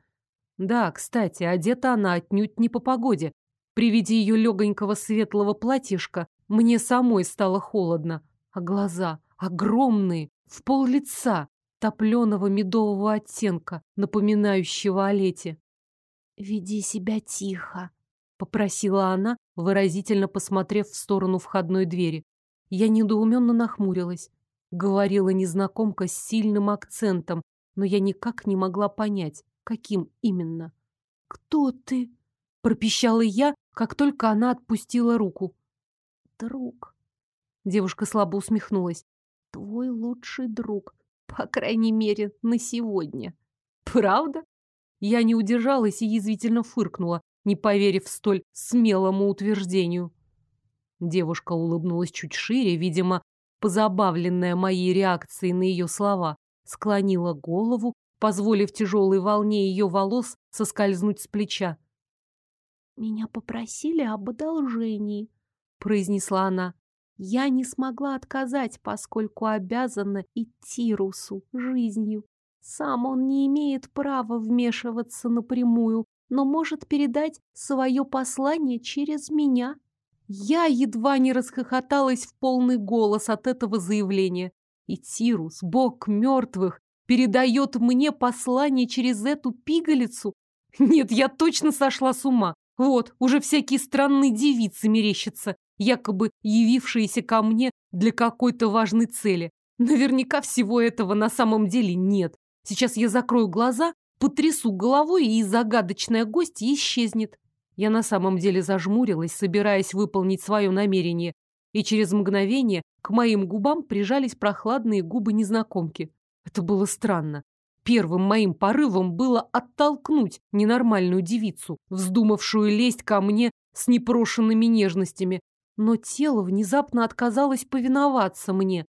Да, кстати, одета она отнюдь не по погоде. При виде ее легонького светлого платьишка мне самой стало холодно. а глаза огромные, в пол лица, топленого медового оттенка, напоминающего о лете. «Веди себя тихо», — попросила она, выразительно посмотрев в сторону входной двери. Я недоуменно нахмурилась. Говорила незнакомка с сильным акцентом, но я никак не могла понять, каким именно. «Кто ты?» — пропищала я, как только она отпустила руку. «Друг». Девушка слабо усмехнулась. «Твой лучший друг. По крайней мере, на сегодня». «Правда?» Я не удержалась и язвительно фыркнула, не поверив столь смелому утверждению. Девушка улыбнулась чуть шире, видимо, позабавленная моей реакцией на ее слова, склонила голову, позволив тяжелой волне ее волос соскользнуть с плеча. «Меня попросили об одолжении», — произнесла она. «Я не смогла отказать, поскольку обязана идти Русу жизнью. Сам он не имеет права вмешиваться напрямую, но может передать свое послание через меня». Я едва не расхохоталась в полный голос от этого заявления. И Тирус, бог мертвых, передает мне послание через эту пигалицу? Нет, я точно сошла с ума. Вот, уже всякие странные девицы мерещатся, якобы явившиеся ко мне для какой-то важной цели. Наверняка всего этого на самом деле нет. Сейчас я закрою глаза, потрясу головой, и загадочная гостья исчезнет. Я на самом деле зажмурилась, собираясь выполнить свое намерение, и через мгновение к моим губам прижались прохладные губы незнакомки. Это было странно. Первым моим порывом было оттолкнуть ненормальную девицу, вздумавшую лезть ко мне с непрошенными нежностями. Но тело внезапно отказалось повиноваться мне.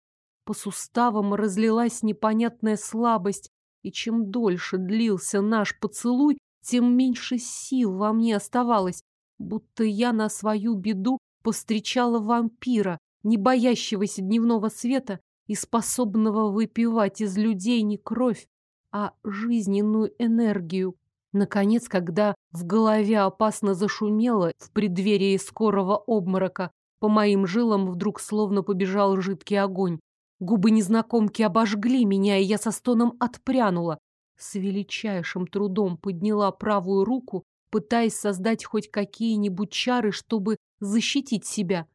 По суставам разлилась непонятная слабость, и чем дольше длился наш поцелуй, тем меньше сил во мне оставалось, будто я на свою беду повстречала вампира, не боящегося дневного света и способного выпивать из людей не кровь, а жизненную энергию. Наконец, когда в голове опасно зашумело в преддверии скорого обморока, по моим жилам вдруг словно побежал жидкий огонь. Губы незнакомки обожгли меня, и я со стоном отпрянула. С величайшим трудом подняла правую руку, пытаясь создать хоть какие-нибудь чары, чтобы защитить себя.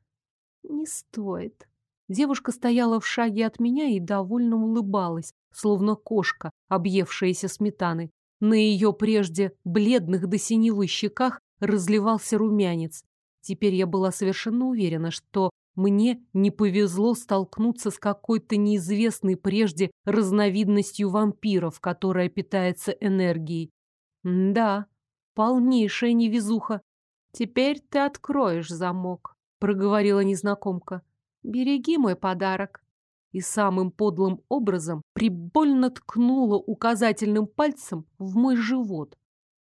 Не стоит. Девушка стояла в шаге от меня и довольно улыбалась, словно кошка, объевшаяся сметаной. На ее прежде бледных до синевы щеках разливался румянец. Теперь я была совершенно уверена, что мне не повезло столкнуться с какой-то неизвестной прежде разновидностью вампиров, которая питается энергией. да, полнейшая невезуха. Теперь ты откроешь замок, проговорила незнакомка. Береги мой подарок и самым подлым образом прибольно ткнула указательным пальцем в мой живот.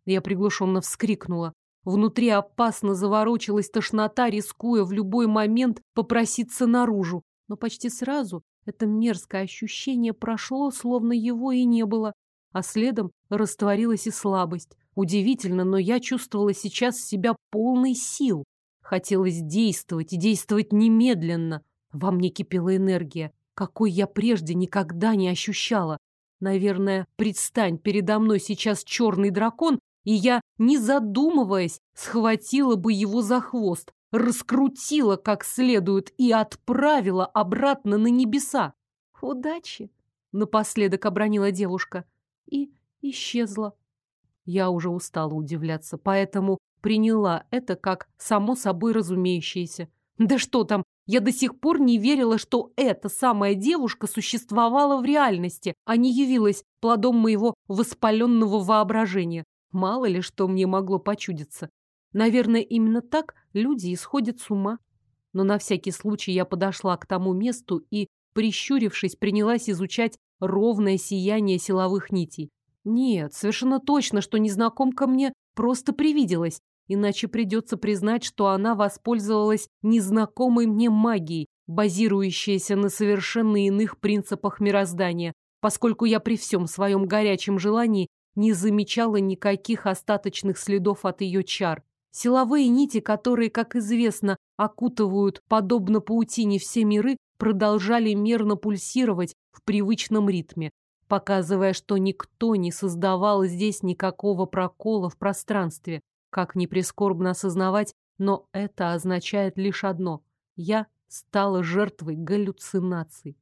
Я приглушенно вскрикнула. Внутри опасно заворочилась тошнота, рискуя в любой момент попроситься наружу. Но почти сразу это мерзкое ощущение прошло, словно его и не было. А следом растворилась и слабость. Удивительно, но я чувствовала сейчас себя полной сил. Хотелось действовать и действовать немедленно. Во мне кипела энергия какой я прежде никогда не ощущала. Наверное, предстань передо мной сейчас черный дракон, и я, не задумываясь, схватила бы его за хвост, раскрутила как следует и отправила обратно на небеса. «Удачи!» — напоследок обронила девушка и исчезла. Я уже устала удивляться, поэтому приняла это как само собой разумеющееся. Да что там, я до сих пор не верила, что эта самая девушка существовала в реальности, а не явилась плодом моего воспаленного воображения. Мало ли что мне могло почудиться. Наверное, именно так люди исходят с ума. Но на всякий случай я подошла к тому месту и, прищурившись, принялась изучать ровное сияние силовых нитей. Нет, совершенно точно, что незнакомка мне просто привиделась иначе придется признать, что она воспользовалась незнакомой мне магией, базирующейся на совершенно иных принципах мироздания, поскольку я при всем своем горячем желании не замечала никаких остаточных следов от ее чар. Силовые нити, которые, как известно, окутывают, подобно паутине, все миры, продолжали мерно пульсировать в привычном ритме, показывая, что никто не создавал здесь никакого прокола в пространстве. Как ни прискорбно осознавать, но это означает лишь одно. Я стала жертвой галлюцинаций.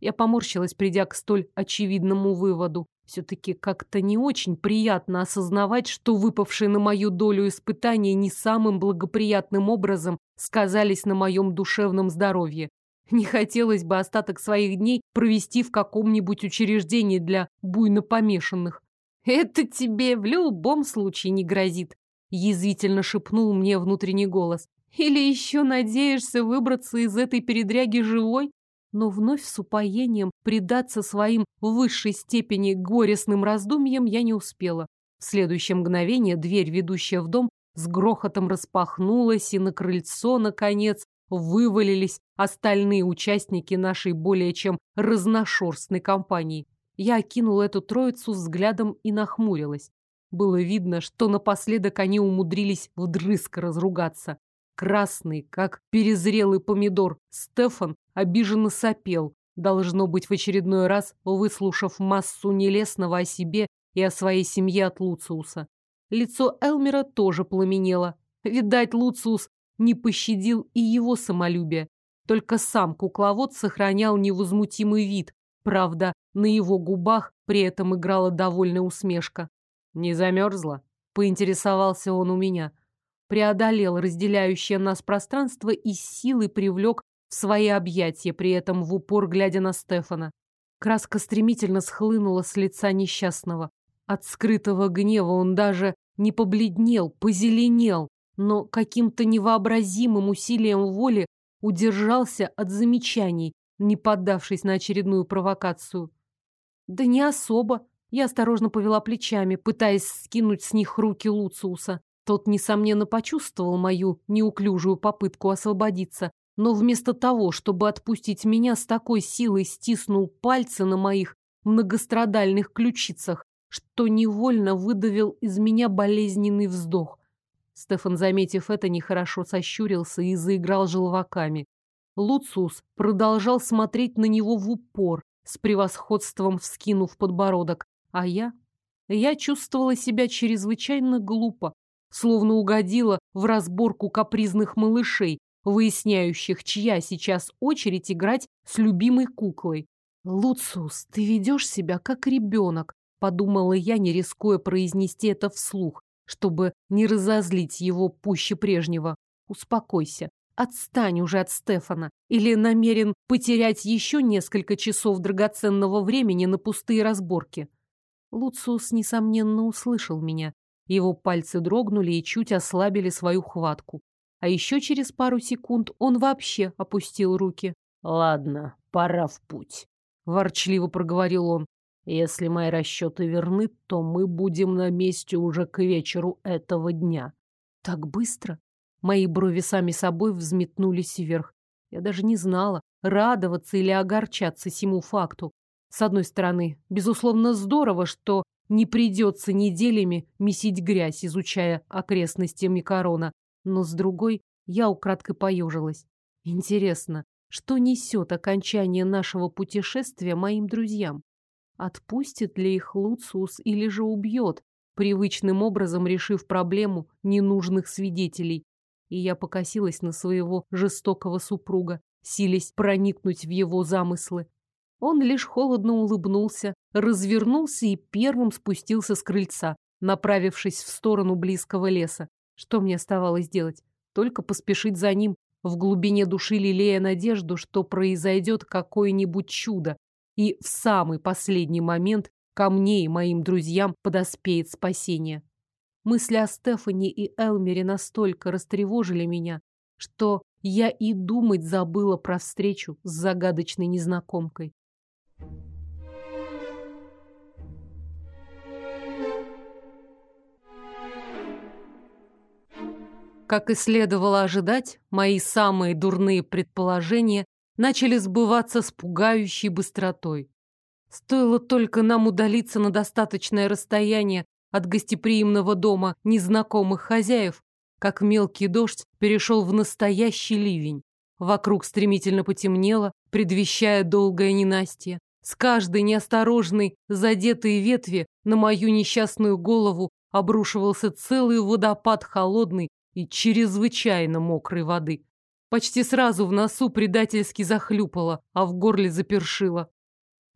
Я поморщилась, придя к столь очевидному выводу. Все-таки как-то не очень приятно осознавать, что выпавшие на мою долю испытания не самым благоприятным образом сказались на моем душевном здоровье. Не хотелось бы остаток своих дней провести в каком-нибудь учреждении для буйно помешанных. «Это тебе в любом случае не грозит», — язвительно шепнул мне внутренний голос. «Или еще надеешься выбраться из этой передряги живой?» Но вновь с упоением предаться своим в высшей степени горестным раздумьям я не успела. В следующее мгновение дверь, ведущая в дом, с грохотом распахнулась, и на крыльцо, наконец, вывалились остальные участники нашей более чем разношерстной компании. Я окинула эту троицу взглядом и нахмурилась. Было видно, что напоследок они умудрились вдрызг разругаться. Красный, как перезрелый помидор, Стефан обиженно сопел, должно быть в очередной раз выслушав массу нелестного о себе и о своей семье от Луциуса. Лицо Элмера тоже пламенело. Видать, Луциус не пощадил и его самолюбие. Только сам кукловод сохранял невозмутимый вид. Правда, на его губах при этом играла довольная усмешка. «Не замерзла?» — поинтересовался он у меня преодолел разделяющее нас пространство и силой привлек в свои объятия, при этом в упор глядя на Стефана. Краска стремительно схлынула с лица несчастного. От скрытого гнева он даже не побледнел, позеленел, но каким-то невообразимым усилием воли удержался от замечаний, не поддавшись на очередную провокацию. Да не особо. Я осторожно повела плечами, пытаясь скинуть с них руки Луциуса. Тот, несомненно, почувствовал мою неуклюжую попытку освободиться, но вместо того, чтобы отпустить меня с такой силой, стиснул пальцы на моих многострадальных ключицах, что невольно выдавил из меня болезненный вздох. Стефан, заметив это, нехорошо сощурился и заиграл желваками. Луциус продолжал смотреть на него в упор, с превосходством вскинув подбородок, а я... Я чувствовала себя чрезвычайно глупо, словно угодила в разборку капризных малышей, выясняющих, чья сейчас очередь играть с любимой куклой. «Луциус, ты ведешь себя как ребенок», — подумала я, не рискуя произнести это вслух, чтобы не разозлить его пуще прежнего. «Успокойся. Отстань уже от Стефана. Или намерен потерять еще несколько часов драгоценного времени на пустые разборки?» Луциус, несомненно, услышал меня его пальцы дрогнули и чуть ослабили свою хватку. А еще через пару секунд он вообще опустил руки. «Ладно, пора в путь», — ворчливо проговорил он. «Если мои расчеты верны, то мы будем на месте уже к вечеру этого дня». «Так быстро?» Мои брови сами собой взметнулись вверх. Я даже не знала, радоваться или огорчаться сему факту. С одной стороны, безусловно, здорово, что не придется неделями месить грязь, изучая окрестности Микарона. Но с другой, я украдкой поежилась. Интересно, что несет окончание нашего путешествия моим друзьям? Отпустит ли их Луциус или же убьет, привычным образом решив проблему ненужных свидетелей? И я покосилась на своего жестокого супруга, силясь проникнуть в его замыслы. Он лишь холодно улыбнулся, развернулся и первым спустился с крыльца, направившись в сторону близкого леса. Что мне оставалось делать? Только поспешить за ним, в глубине души лелея надежду, что произойдет какое-нибудь чудо, и в самый последний момент ко мне и моим друзьям подоспеет спасение. Мысли о Стефани и Элмере настолько растревожили меня, что я и думать забыла про встречу с загадочной незнакомкой. Как и следовало ожидать, мои самые дурные предположения начали сбываться с пугающей быстротой. Стоило только нам удалиться на достаточное расстояние от гостеприимного дома незнакомых хозяев, как мелкий дождь перешел в настоящий ливень. Вокруг стремительно потемнело, предвещая долгое ненастье. С каждой неосторожной задетой ветви на мою несчастную голову обрушивался целый водопад холодной и чрезвычайно мокрой воды. Почти сразу в носу предательски захлюпало, а в горле запершило.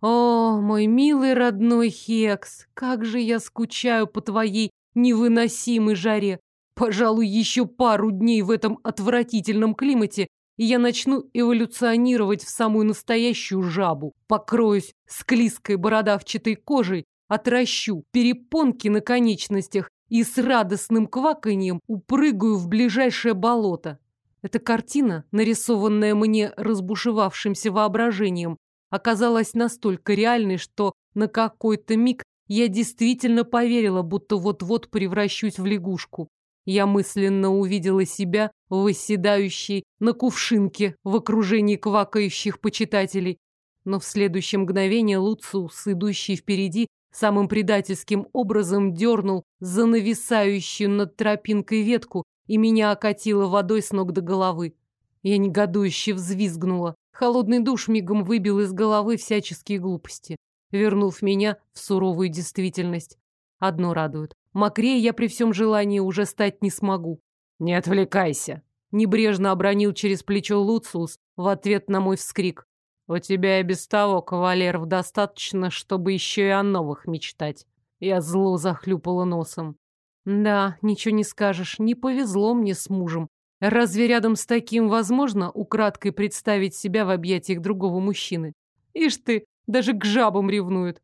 О, мой милый родной Хекс, как же я скучаю по твоей невыносимой жаре. Пожалуй, еще пару дней в этом отвратительном климате, и я начну эволюционировать в самую настоящую жабу. Покроюсь склизкой бородавчатой кожей, отращу перепонки на конечностях и с радостным кваканьем упрыгаю в ближайшее болото. Эта картина, нарисованная мне разбушевавшимся воображением, оказалась настолько реальной, что на какой-то миг я действительно поверила, будто вот-вот превращусь в лягушку. Я мысленно увидела себя, восседающей на кувшинке в окружении квакающих почитателей. Но в следующее мгновение Луциус, идущий впереди, самым предательским образом дернул за нависающую над тропинкой ветку и меня окатило водой с ног до головы. Я негодующе взвизгнула. Холодный душ мигом выбил из головы всяческие глупости, вернув меня в суровую действительность. Одно радует. Мокрее я при всем желании уже стать не смогу. «Не отвлекайся!» Небрежно обронил через плечо Луциус в ответ на мой вскрик. «У тебя и без того кавалеров достаточно, чтобы еще и о новых мечтать». Я зло захлюпала носом. Да, ничего не скажешь, не повезло мне с мужем. Разве рядом с таким возможно украдкой представить себя в объятиях другого мужчины? Ишь ты, даже к жабам ревнует.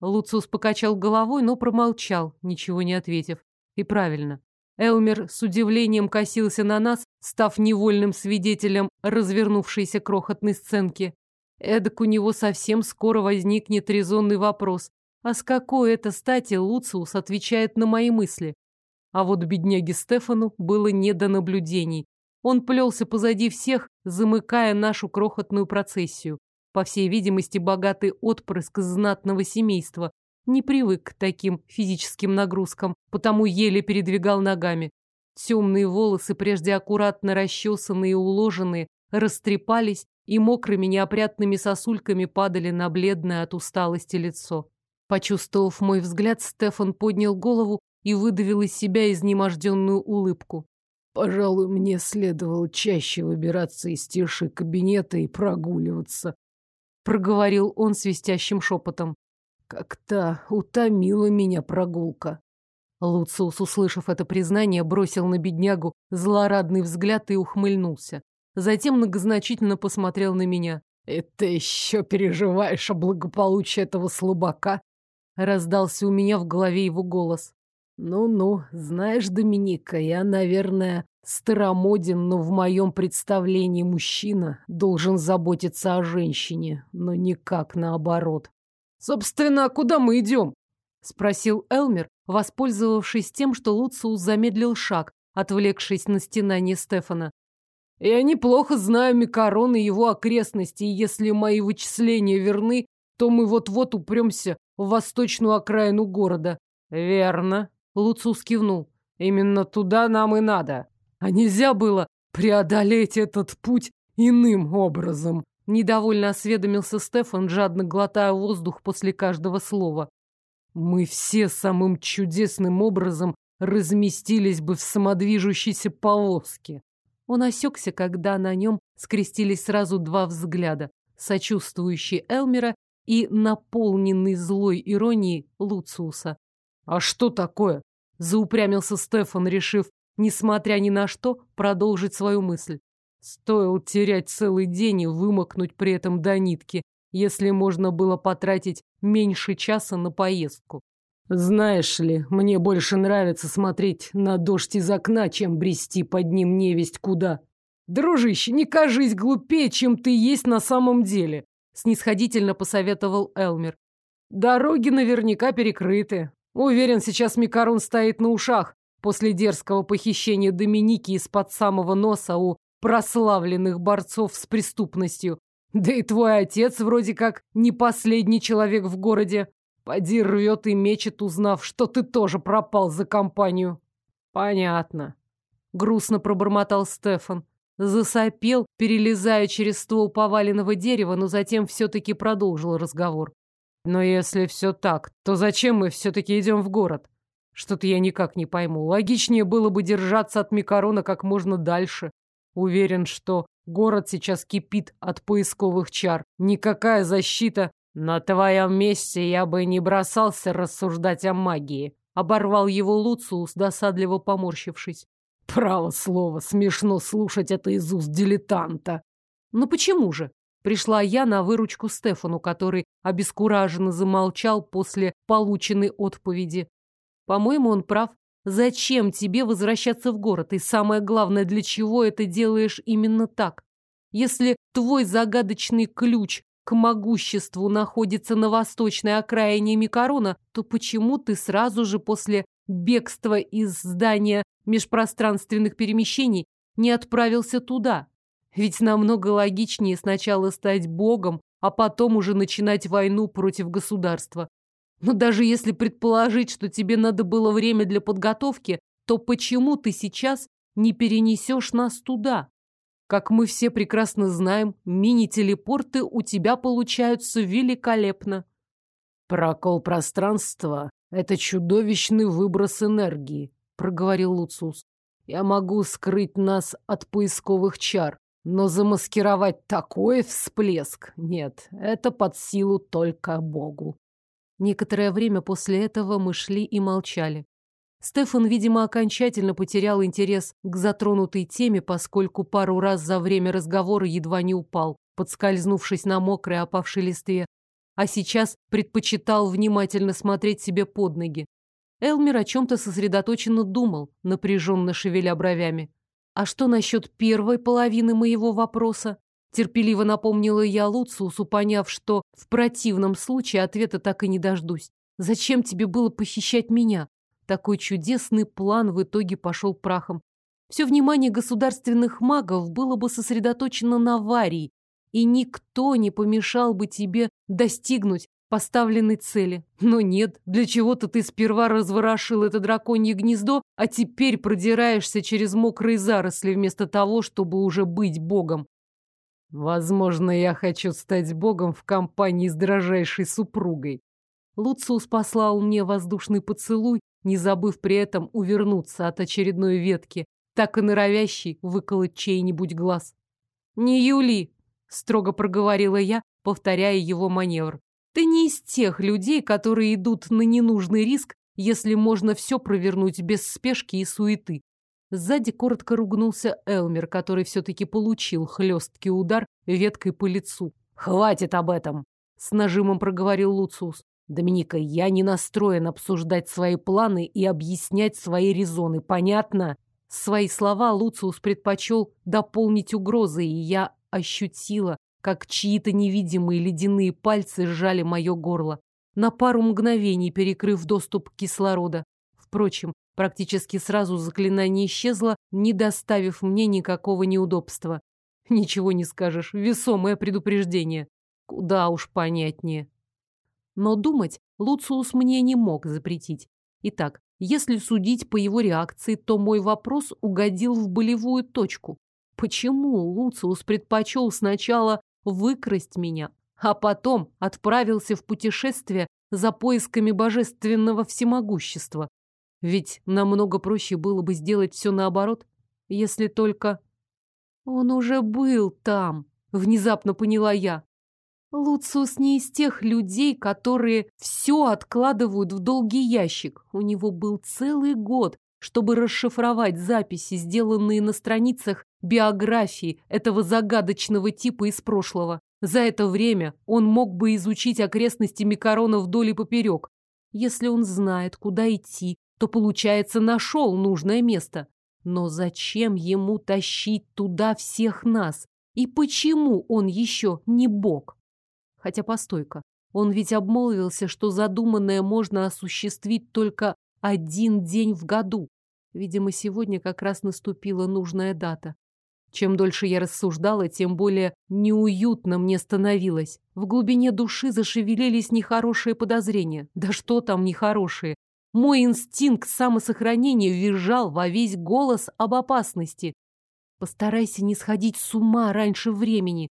Луциус покачал головой, но промолчал, ничего не ответив. И правильно. Элмер с удивлением косился на нас, став невольным свидетелем развернувшейся крохотной сценки. Эдак у него совсем скоро возникнет резонный вопрос. А с какой это стати Луциус отвечает на мои мысли? А вот бедняге Стефану было не до наблюдений. Он плелся позади всех, замыкая нашу крохотную процессию. По всей видимости, богатый отпрыск знатного семейства не привык к таким физическим нагрузкам, потому еле передвигал ногами. Темные волосы, прежде аккуратно расчесанные и уложенные, растрепались и мокрыми неопрятными сосульками падали на бледное от усталости лицо. Почувствовав мой взгляд, Стефан поднял голову и выдавил из себя изнеможденную улыбку. «Пожалуй, мне следовало чаще выбираться из тиши кабинета и прогуливаться», — проговорил он свистящим шепотом. «Как-то утомила меня прогулка». Луциус, услышав это признание, бросил на беднягу злорадный взгляд и ухмыльнулся. Затем многозначительно посмотрел на меня. «И ты еще переживаешь о благополучии этого слабака?» Раздался у меня в голове его голос. Ну-ну, знаешь, Доминика, я, наверное, старомоден, но в моем представлении мужчина должен заботиться о женщине, но никак наоборот. Собственно, куда мы идем? Спросил Элмер, воспользовавшись тем, что Луциус замедлил шаг, отвлекшись на стенание Стефана. Я неплохо знаю Микарон и его окрестности, и если мои вычисления верны, то мы вот-вот упремся в восточную окраину города. Верно. Луцус кивнул. Именно туда нам и надо. А нельзя было преодолеть этот путь иным образом. Недовольно осведомился Стефан, жадно глотая воздух после каждого слова. Мы все самым чудесным образом разместились бы в самодвижущейся повозке. Он осекся, когда на нем скрестились сразу два взгляда, сочувствующий Элмера и наполненный злой иронией Луциуса. «А что такое?» — заупрямился Стефан, решив, несмотря ни на что, продолжить свою мысль. Стоило терять целый день и вымокнуть при этом до нитки, если можно было потратить меньше часа на поездку. Знаешь ли, мне больше нравится смотреть на дождь из окна, чем брести под ним невесть куда. Дружище, не кажись глупее, чем ты есть на самом деле снисходительно посоветовал Элмер. Дороги наверняка перекрыты. Уверен, сейчас Микарон стоит на ушах после дерзкого похищения Доминики из-под самого носа у прославленных борцов с преступностью. Да и твой отец вроде как не последний человек в городе. Поди рвет и мечет, узнав, что ты тоже пропал за компанию. Понятно. Грустно пробормотал Стефан. засопел, перелезая через ствол поваленного дерева, но затем все-таки продолжил разговор. Но если все так, то зачем мы все-таки идем в город? Что-то я никак не пойму. Логичнее было бы держаться от Микарона как можно дальше. Уверен, что город сейчас кипит от поисковых чар. Никакая защита. На твоем месте я бы не бросался рассуждать о магии. Оборвал его Луциус, досадливо поморщившись. Право слово, смешно слушать это из уст дилетанта. Ну почему же? Пришла я на выручку Стефану, который обескураженно замолчал после полученной отповеди. По-моему, он прав. Зачем тебе возвращаться в город? И самое главное, для чего это делаешь именно так? Если твой загадочный ключ к могуществу находится на восточной окраине Микарона, то почему ты сразу же после бегства из здания межпространственных перемещений не отправился туда? Ведь намного логичнее сначала стать богом, а потом уже начинать войну против государства. Но даже если предположить, что тебе надо было время для подготовки, то почему ты сейчас не перенесешь нас туда? Как мы все прекрасно знаем, мини-телепорты у тебя получаются великолепно. Прокол пространства — это чудовищный выброс энергии, проговорил Луциус. Я могу скрыть нас от поисковых чар, но замаскировать такой всплеск нет, это под силу только Богу. Некоторое время после этого мы шли и молчали. Стефан, видимо, окончательно потерял интерес к затронутой теме, поскольку пару раз за время разговора едва не упал, подскользнувшись на мокрой опавшей листве, а сейчас предпочитал внимательно смотреть себе под ноги. Элмер о чем-то сосредоточенно думал, напряженно шевеля бровями. «А что насчет первой половины моего вопроса?» Терпеливо напомнила я Луциусу, поняв, что в противном случае ответа так и не дождусь. «Зачем тебе было похищать меня?» Такой чудесный план в итоге пошел прахом. Все внимание государственных магов было бы сосредоточено на Варии, и никто не помешал бы тебе достигнуть поставленной цели. Но нет, для чего-то ты сперва разворошил это драконье гнездо, а теперь продираешься через мокрые заросли вместо того, чтобы уже быть богом. Возможно, я хочу стать богом в компании с дрожайшей супругой. Луциус послал мне воздушный поцелуй, не забыв при этом увернуться от очередной ветки, так и норовящий выколоть чей-нибудь глаз. «Не Юли!» — строго проговорила я, повторяя его маневр. «Ты не из тех людей, которые идут на ненужный риск, если можно все провернуть без спешки и суеты». Сзади коротко ругнулся Элмер, который все-таки получил хлесткий удар веткой по лицу. «Хватит об этом!» — с нажимом проговорил Луциус. Доминика, я не настроен обсуждать свои планы и объяснять свои резоны, понятно? Свои слова Луциус предпочел дополнить угрозой, и я ощутила, как чьи-то невидимые ледяные пальцы сжали мое горло, на пару мгновений перекрыв доступ кислорода. Впрочем, практически сразу заклинание исчезло, не доставив мне никакого неудобства. Ничего не скажешь, весомое предупреждение. Куда уж понятнее. Но думать Луциус мне не мог запретить. Итак, если судить по его реакции, то мой вопрос угодил в болевую точку. Почему Луциус предпочел сначала выкрасть меня, а потом отправился в путешествие за поисками божественного всемогущества? Ведь намного проще было бы сделать все наоборот, если только... Он уже был там, внезапно поняла я. Луциус не из тех людей, которые все откладывают в долгий ящик. У него был целый год, чтобы расшифровать записи, сделанные на страницах биографии этого загадочного типа из прошлого. За это время он мог бы изучить окрестности Микарона вдоль и поперек. Если он знает, куда идти, то, получается, нашел нужное место. Но зачем ему тащить туда всех нас? И почему он еще не бог? Хотя постойка, он ведь обмолвился, что задуманное можно осуществить только один день в году. Видимо, сегодня как раз наступила нужная дата. Чем дольше я рассуждала, тем более неуютно мне становилось. В глубине души зашевелились нехорошие подозрения. Да что там нехорошие? Мой инстинкт самосохранения визжал во весь голос об опасности. Постарайся не сходить с ума раньше времени.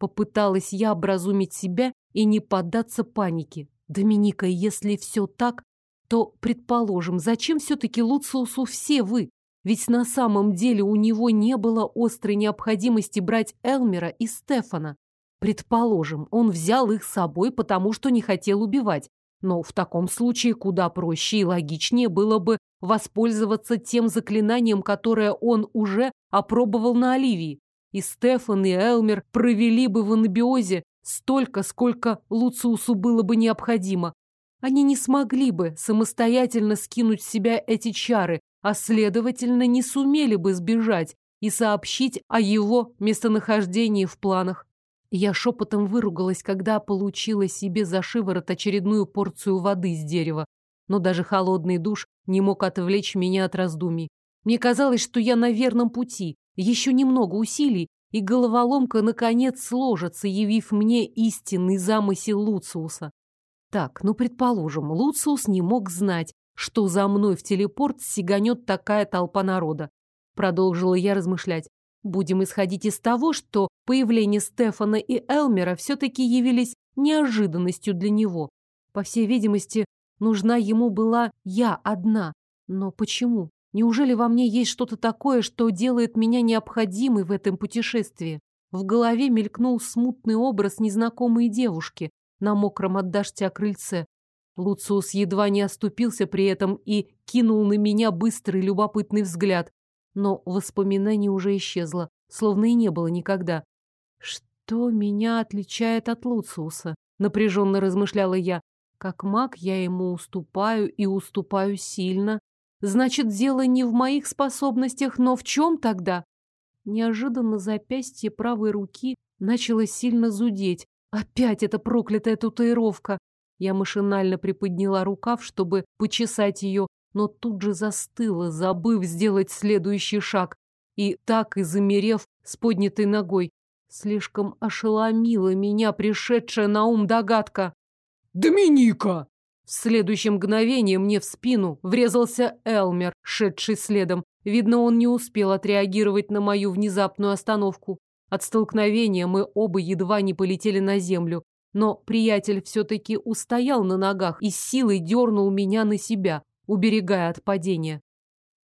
Попыталась я образумить себя и не поддаться панике. Доминика, если все так, то, предположим, зачем все-таки Луциусу все вы? Ведь на самом деле у него не было острой необходимости брать Элмера и Стефана. Предположим, он взял их с собой, потому что не хотел убивать. Но в таком случае куда проще и логичнее было бы воспользоваться тем заклинанием, которое он уже опробовал на Оливии. И Стефан, и Элмер провели бы в анабиозе столько, сколько Луциусу было бы необходимо. Они не смогли бы самостоятельно скинуть с себя эти чары, а, следовательно, не сумели бы сбежать и сообщить о его местонахождении в планах. Я шепотом выругалась, когда получила себе за шиворот очередную порцию воды с дерева, но даже холодный душ не мог отвлечь меня от раздумий. Мне казалось, что я на верном пути, еще немного усилий, и головоломка наконец сложится, явив мне истинный замысел Луциуса. Так, ну, предположим, Луциус не мог знать, что за мной в телепорт сиганет такая толпа народа. Продолжила я размышлять. Будем исходить из того, что появление Стефана и Элмера все-таки явились неожиданностью для него. По всей видимости, нужна ему была я одна. Но почему? Неужели во мне есть что-то такое, что делает меня необходимой в этом путешествии? В голове мелькнул смутный образ незнакомой девушки на мокром от дождя крыльце. Луциус едва не оступился при этом и кинул на меня быстрый любопытный взгляд но воспоминание уже исчезло, словно и не было никогда. Что меня отличает от Луциуса? Напряженно размышляла я. Как маг я ему уступаю и уступаю сильно. Значит, дело не в моих способностях, но в чем тогда? Неожиданно запястье правой руки начало сильно зудеть. Опять эта проклятая татуировка. Я машинально приподняла рукав, чтобы почесать ее, но тут же застыла, забыв сделать следующий шаг, и так и замерев с поднятой ногой. Слишком ошеломила меня пришедшая на ум догадка. «Доминика!» В следующее мгновение мне в спину врезался Элмер, шедший следом. Видно, он не успел отреагировать на мою внезапную остановку. От столкновения мы оба едва не полетели на землю. Но приятель все-таки устоял на ногах и силой дернул меня на себя уберегая от падения.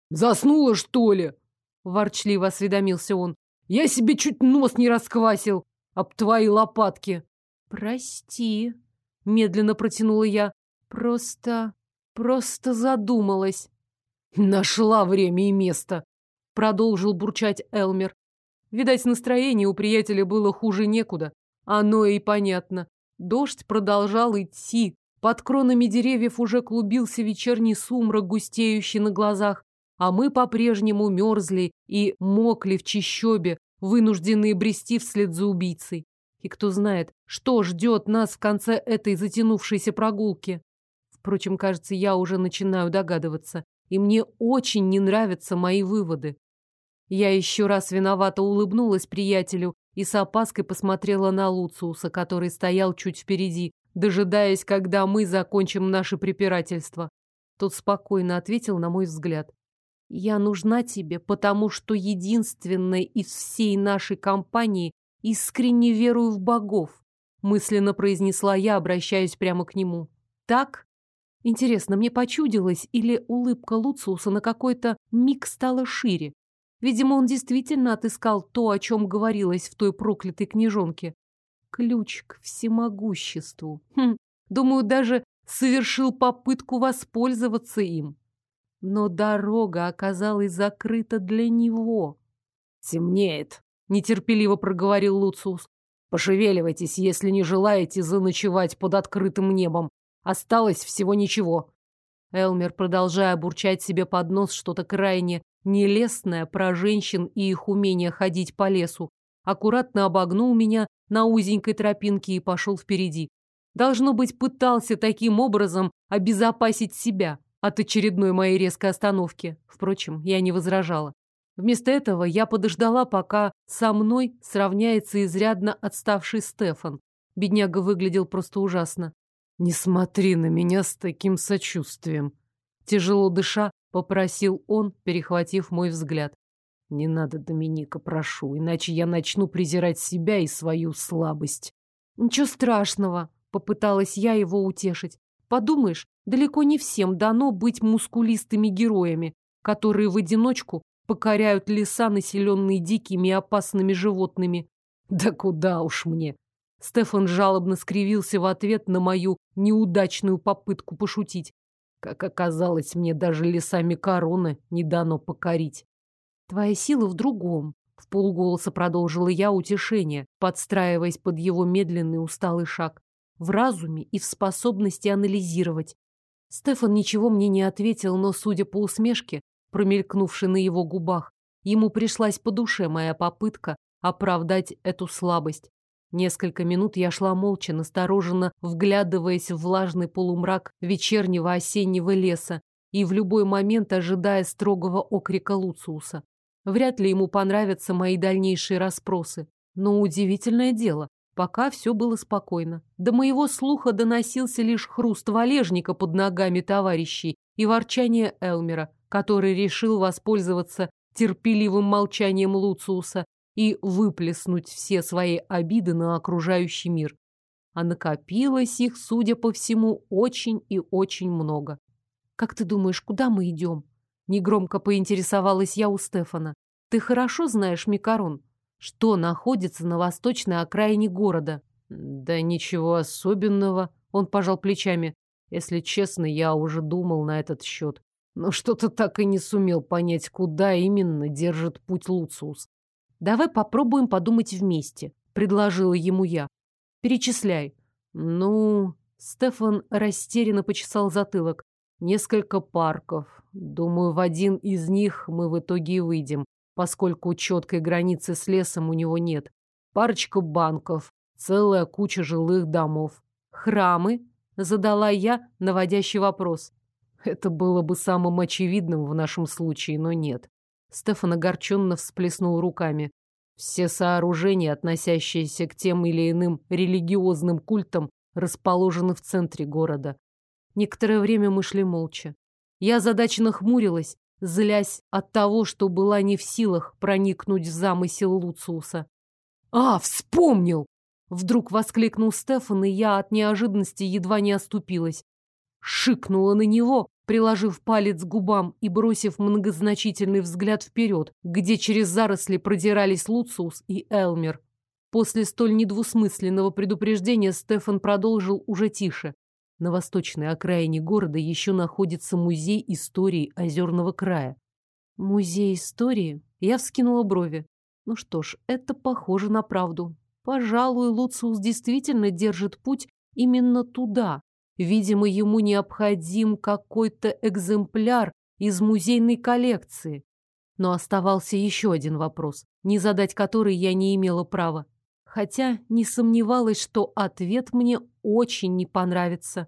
«Заснула, что ли?» – ворчливо осведомился он. «Я себе чуть нос не расквасил об твои лопатки». «Прости», – медленно протянула я. «Просто... просто задумалась». «Нашла время и место», – продолжил бурчать Элмер. Видать, настроение у приятеля было хуже некуда. Оно и понятно. Дождь продолжал идти, под кронами деревьев уже клубился вечерний сумрак, густеющий на глазах, а мы по-прежнему мерзли и мокли в чищобе, вынужденные брести вслед за убийцей. И кто знает, что ждет нас в конце этой затянувшейся прогулки. Впрочем, кажется, я уже начинаю догадываться, и мне очень не нравятся мои выводы. Я еще раз виновато улыбнулась приятелю и с опаской посмотрела на Луциуса, который стоял чуть впереди, дожидаясь, когда мы закончим наше препирательство. Тот спокойно ответил на мой взгляд. «Я нужна тебе, потому что единственная из всей нашей компании искренне верую в богов», мысленно произнесла я, обращаясь прямо к нему. «Так?» Интересно, мне почудилось, или улыбка Луциуса на какой-то миг стала шире? Видимо, он действительно отыскал то, о чем говорилось в той проклятой книжонке ключ к всемогуществу. Хм, думаю, даже совершил попытку воспользоваться им. Но дорога оказалась закрыта для него. «Темнеет», — нетерпеливо проговорил Луциус. «Пошевеливайтесь, если не желаете заночевать под открытым небом. Осталось всего ничего». Элмер, продолжая бурчать себе под нос что-то крайне нелестное про женщин и их умение ходить по лесу, аккуратно обогнул меня на узенькой тропинке и пошел впереди. Должно быть, пытался таким образом обезопасить себя от очередной моей резкой остановки. Впрочем, я не возражала. Вместо этого я подождала, пока со мной сравняется изрядно отставший Стефан. Бедняга выглядел просто ужасно. «Не смотри на меня с таким сочувствием», — тяжело дыша, попросил он, перехватив мой взгляд. Не надо, Доминика, прошу, иначе я начну презирать себя и свою слабость. Ничего страшного, попыталась я его утешить. Подумаешь, далеко не всем дано быть мускулистыми героями, которые в одиночку покоряют леса, населенные дикими и опасными животными. Да куда уж мне. Стефан жалобно скривился в ответ на мою неудачную попытку пошутить. Как оказалось, мне даже лесами короны не дано покорить. Твоя сила в другом. В полголоса продолжила я утешение, подстраиваясь под его медленный усталый шаг. В разуме и в способности анализировать. Стефан ничего мне не ответил, но, судя по усмешке, промелькнувшей на его губах, ему пришлась по душе моя попытка оправдать эту слабость. Несколько минут я шла молча, настороженно вглядываясь в влажный полумрак вечернего осеннего леса и в любой момент ожидая строгого окрика Луциуса. Вряд ли ему понравятся мои дальнейшие расспросы. Но удивительное дело, пока все было спокойно. До моего слуха доносился лишь хруст валежника под ногами товарищей и ворчание Элмера, который решил воспользоваться терпеливым молчанием Луциуса и выплеснуть все свои обиды на окружающий мир. А накопилось их, судя по всему, очень и очень много. «Как ты думаешь, куда мы идем?» Негромко поинтересовалась я у Стефана. «Ты хорошо знаешь Микарон? Что находится на восточной окраине города?» «Да ничего особенного», — он пожал плечами. «Если честно, я уже думал на этот счет. Но что-то так и не сумел понять, куда именно держит путь Луциус. Давай попробуем подумать вместе, предложила ему я. Перечисляй. Ну, Стефан растерянно почесал затылок. Несколько парков. Думаю, в один из них мы в итоге и выйдем, поскольку четкой границы с лесом у него нет. Парочка банков, целая куча жилых домов. Храмы? Задала я наводящий вопрос. Это было бы самым очевидным в нашем случае, но нет. Стефан огорченно всплеснул руками. Все сооружения, относящиеся к тем или иным религиозным культам, расположены в центре города. Некоторое время мы шли молча. Я задачно хмурилась, злясь от того, что была не в силах проникнуть в замысел Луциуса. «А, вспомнил!» Вдруг воскликнул Стефан, и я от неожиданности едва не оступилась. Шикнула на него, приложив палец к губам и бросив многозначительный взгляд вперед, где через заросли продирались Луциус и Элмер. После столь недвусмысленного предупреждения Стефан продолжил уже тише. На восточной окраине города еще находится музей истории Озерного края. Музей истории? Я вскинула брови. Ну что ж, это похоже на правду. Пожалуй, Луциус действительно держит путь именно туда, Видимо, ему необходим какой-то экземпляр из музейной коллекции. Но оставался еще один вопрос, не задать который я не имела права. Хотя не сомневалась, что ответ мне очень не понравится.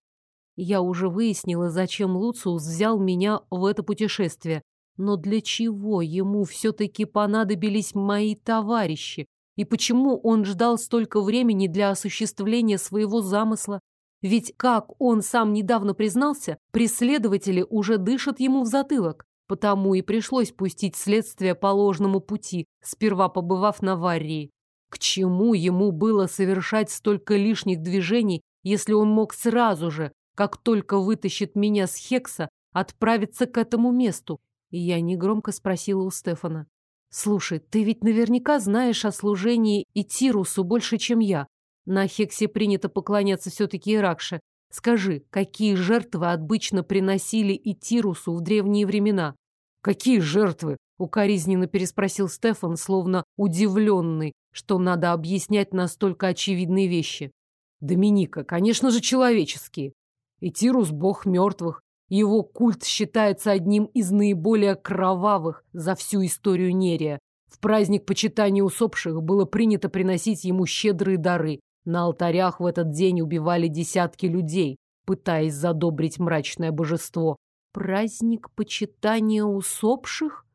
Я уже выяснила, зачем Луциус взял меня в это путешествие. Но для чего ему все-таки понадобились мои товарищи? И почему он ждал столько времени для осуществления своего замысла? Ведь, как он сам недавно признался, преследователи уже дышат ему в затылок. Потому и пришлось пустить следствие по ложному пути, сперва побывав на Варрии. К чему ему было совершать столько лишних движений, если он мог сразу же, как только вытащит меня с Хекса, отправиться к этому месту? И я негромко спросила у Стефана. «Слушай, ты ведь наверняка знаешь о служении и Тирусу больше, чем я. На Хексе принято поклоняться все-таки Иракше. Скажи, какие жертвы обычно приносили и Тирусу в древние времена? Какие жертвы? Укоризненно переспросил Стефан, словно удивленный, что надо объяснять настолько очевидные вещи. Доминика, конечно же, человеческие. И Тирус – бог мертвых. Его культ считается одним из наиболее кровавых за всю историю Нерия. В праздник почитания усопших было принято приносить ему щедрые дары, на алтарях в этот день убивали десятки людей, пытаясь задобрить мрачное божество. Праздник почитания усопших?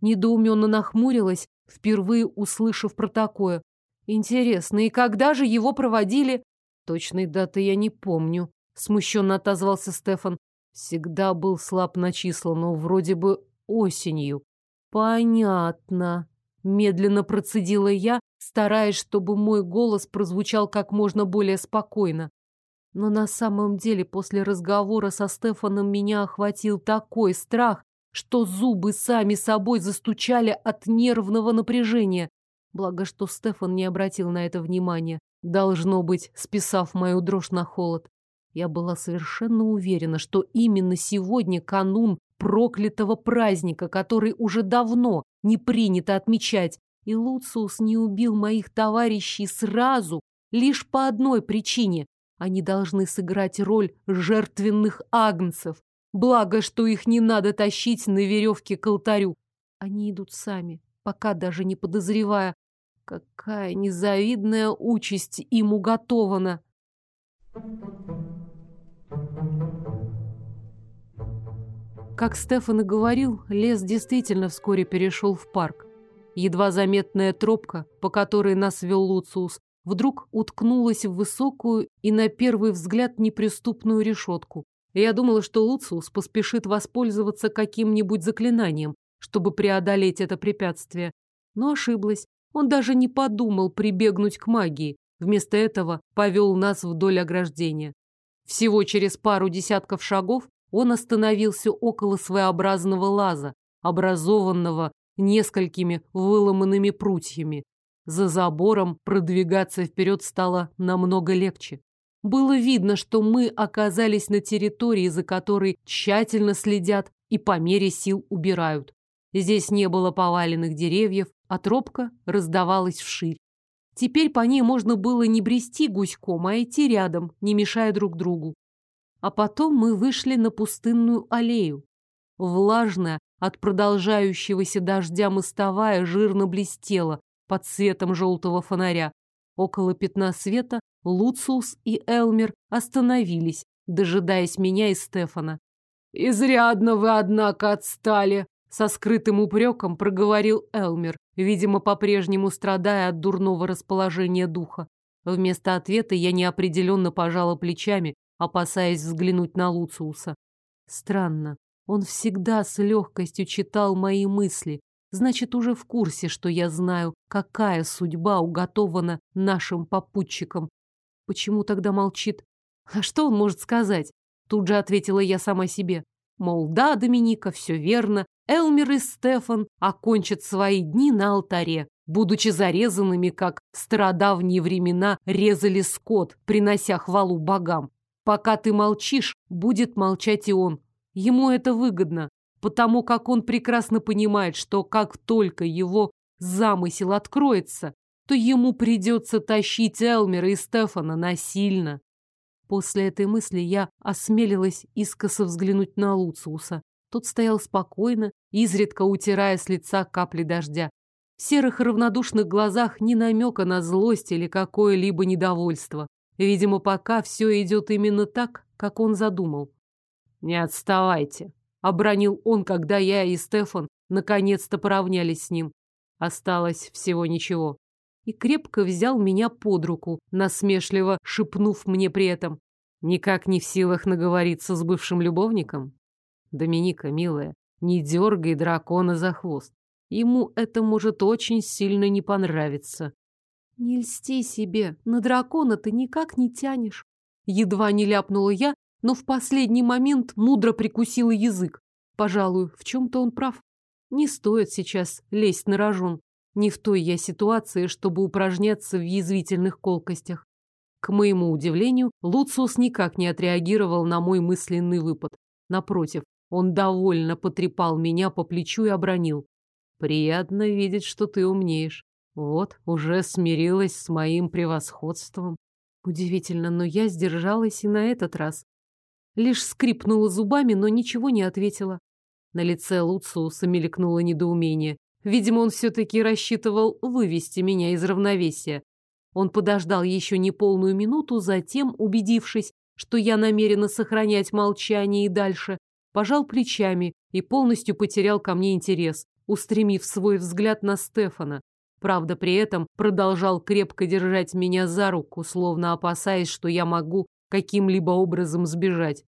Недоуменно нахмурилась, впервые услышав про такое. Интересно, и когда же его проводили? Точной даты я не помню, смущенно отозвался Стефан. Всегда был слаб на числа, но вроде бы осенью. Понятно. Медленно процедила я, стараясь, чтобы мой голос прозвучал как можно более спокойно. Но на самом деле после разговора со Стефаном меня охватил такой страх, что зубы сами собой застучали от нервного напряжения. Благо, что Стефан не обратил на это внимания, должно быть, списав мою дрожь на холод. Я была совершенно уверена, что именно сегодня канун проклятого праздника, который уже давно не принято отмечать, и Луциус не убил моих товарищей сразу, лишь по одной причине. Они должны сыграть роль жертвенных агнцев. Благо, что их не надо тащить на веревке к алтарю. Они идут сами, пока даже не подозревая, какая незавидная участь им уготована. Как Стефан и говорил, лес действительно вскоре перешел в парк. Едва заметная тропка, по которой нас вел Луциус, вдруг уткнулась в высокую и на первый взгляд неприступную решетку. Я думала, что Луциус поспешит воспользоваться каким-нибудь заклинанием, чтобы преодолеть это препятствие. Но ошиблась. Он даже не подумал прибегнуть к магии. Вместо этого повел нас вдоль ограждения. Всего через пару десятков шагов он остановился около своеобразного лаза, образованного несколькими выломанными прутьями. За забором продвигаться вперед стало намного легче. Было видно, что мы оказались на территории, за которой тщательно следят и по мере сил убирают. Здесь не было поваленных деревьев, а тропка раздавалась вширь. Теперь по ней можно было не брести гуськом, а идти рядом, не мешая друг другу. А потом мы вышли на пустынную аллею. Влажная от продолжающегося дождя мостовая жирно блестела под светом желтого фонаря. Около пятна света Луциус и Элмер остановились, дожидаясь меня и Стефана. «Изрядно вы, однако, отстали!» Со скрытым упреком проговорил Элмер, видимо, по-прежнему страдая от дурного расположения духа. Вместо ответа я неопределенно пожала плечами, опасаясь взглянуть на Луциуса. Странно, он всегда с легкостью читал мои мысли, значит, уже в курсе, что я знаю, какая судьба уготована нашим попутчикам. Почему тогда молчит? А что он может сказать? Тут же ответила я сама себе. Мол, да, Доминика, все верно. Элмер и Стефан окончат свои дни на алтаре, будучи зарезанными, как в стародавние времена резали скот, принося хвалу богам. Пока ты молчишь, будет молчать и он. Ему это выгодно, потому как он прекрасно понимает, что как только его замысел откроется, то ему придется тащить Элмера и Стефана насильно. После этой мысли я осмелилась искоса взглянуть на Луциуса. Тот стоял спокойно, изредка утирая с лица капли дождя. В серых равнодушных глазах ни намека на злость или какое-либо недовольство. Видимо, пока все идет именно так, как он задумал. «Не отставайте», — обронил он, когда я и Стефан наконец-то поравнялись с ним. Осталось всего ничего и крепко взял меня под руку, насмешливо шепнув мне при этом. Никак не в силах наговориться с бывшим любовником? Доминика, милая, не дергай дракона за хвост. Ему это может очень сильно не понравиться. Не льсти себе, на дракона ты никак не тянешь. Едва не ляпнула я, но в последний момент мудро прикусила язык. Пожалуй, в чем-то он прав. Не стоит сейчас лезть на рожон. Не в той я ситуации, чтобы упражняться в язвительных колкостях. К моему удивлению, Луциус никак не отреагировал на мой мысленный выпад. Напротив, он довольно потрепал меня по плечу и обронил. «Приятно видеть, что ты умнеешь. Вот, уже смирилась с моим превосходством». Удивительно, но я сдержалась и на этот раз. Лишь скрипнула зубами, но ничего не ответила. На лице Луциуса мелькнуло недоумение. Видимо, он все-таки рассчитывал вывести меня из равновесия. Он подождал еще не полную минуту, затем, убедившись, что я намерена сохранять молчание и дальше, пожал плечами и полностью потерял ко мне интерес, устремив свой взгляд на Стефана. Правда, при этом продолжал крепко держать меня за руку, словно опасаясь, что я могу каким-либо образом сбежать.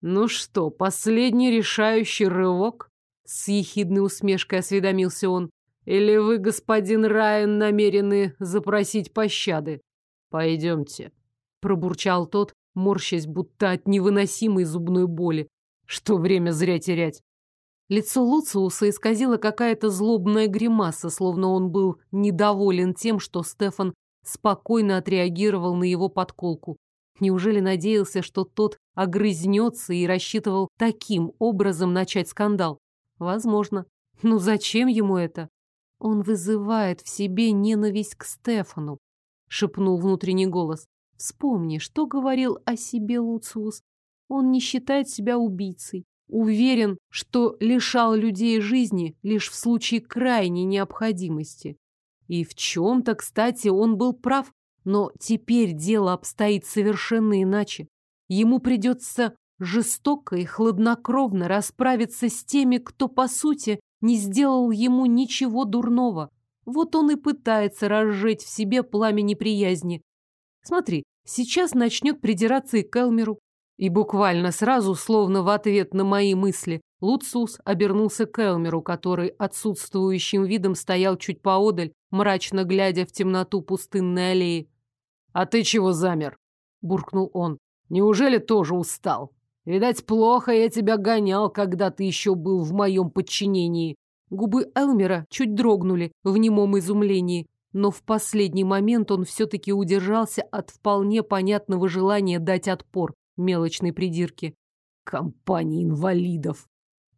Ну что, последний решающий рывок? С ехидной усмешкой осведомился он. Или вы, господин Райан, намерены запросить пощады? Пойдемте. Пробурчал тот, морщась, будто от невыносимой зубной боли. Что время зря терять. Лицо Луциуса исказило какая-то злобная гримаса, словно он был недоволен тем, что Стефан спокойно отреагировал на его подколку. Неужели надеялся, что тот огрызнется и рассчитывал таким образом начать скандал? Возможно. Но зачем ему это? Он вызывает в себе ненависть к Стефану, шепнул внутренний голос. Вспомни, что говорил о себе Луциус. Он не считает себя убийцей. Уверен, что лишал людей жизни лишь в случае крайней необходимости. И в чем-то, кстати, он был прав, но теперь дело обстоит совершенно иначе. Ему придется жестоко и хладнокровно расправиться с теми, кто, по сути, не сделал ему ничего дурного. Вот он и пытается разжечь в себе пламя неприязни. Смотри, сейчас начнет придираться и к Элмеру. И буквально сразу, словно в ответ на мои мысли, Луциус обернулся к Элмеру, который отсутствующим видом стоял чуть поодаль, мрачно глядя в темноту пустынной аллеи. «А ты чего замер?» – буркнул он. «Неужели тоже устал? Видать, плохо я тебя гонял, когда ты еще был в моем подчинении». Губы Элмера чуть дрогнули в немом изумлении, но в последний момент он все-таки удержался от вполне понятного желания дать отпор мелочной придирке. «Компания инвалидов!»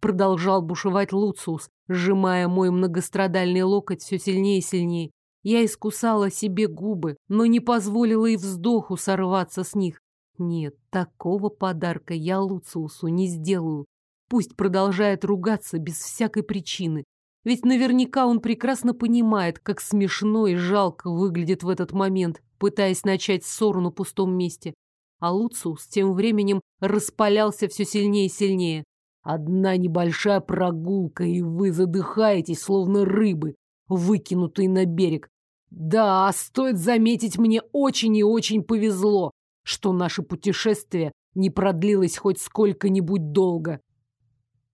Продолжал бушевать Луциус, сжимая мой многострадальный локоть все сильнее и сильнее. Я искусала себе губы, но не позволила и вздоху сорваться с них. Нет, такого подарка я Луциусу не сделаю. Пусть продолжает ругаться без всякой причины. Ведь наверняка он прекрасно понимает, как смешно и жалко выглядит в этот момент, пытаясь начать ссору на пустом месте. А Луциус тем временем распалялся все сильнее и сильнее. Одна небольшая прогулка, и вы задыхаетесь, словно рыбы, выкинутые на берег. Да, стоит заметить, мне очень и очень повезло, что наше путешествие не продлилось хоть сколько-нибудь долго.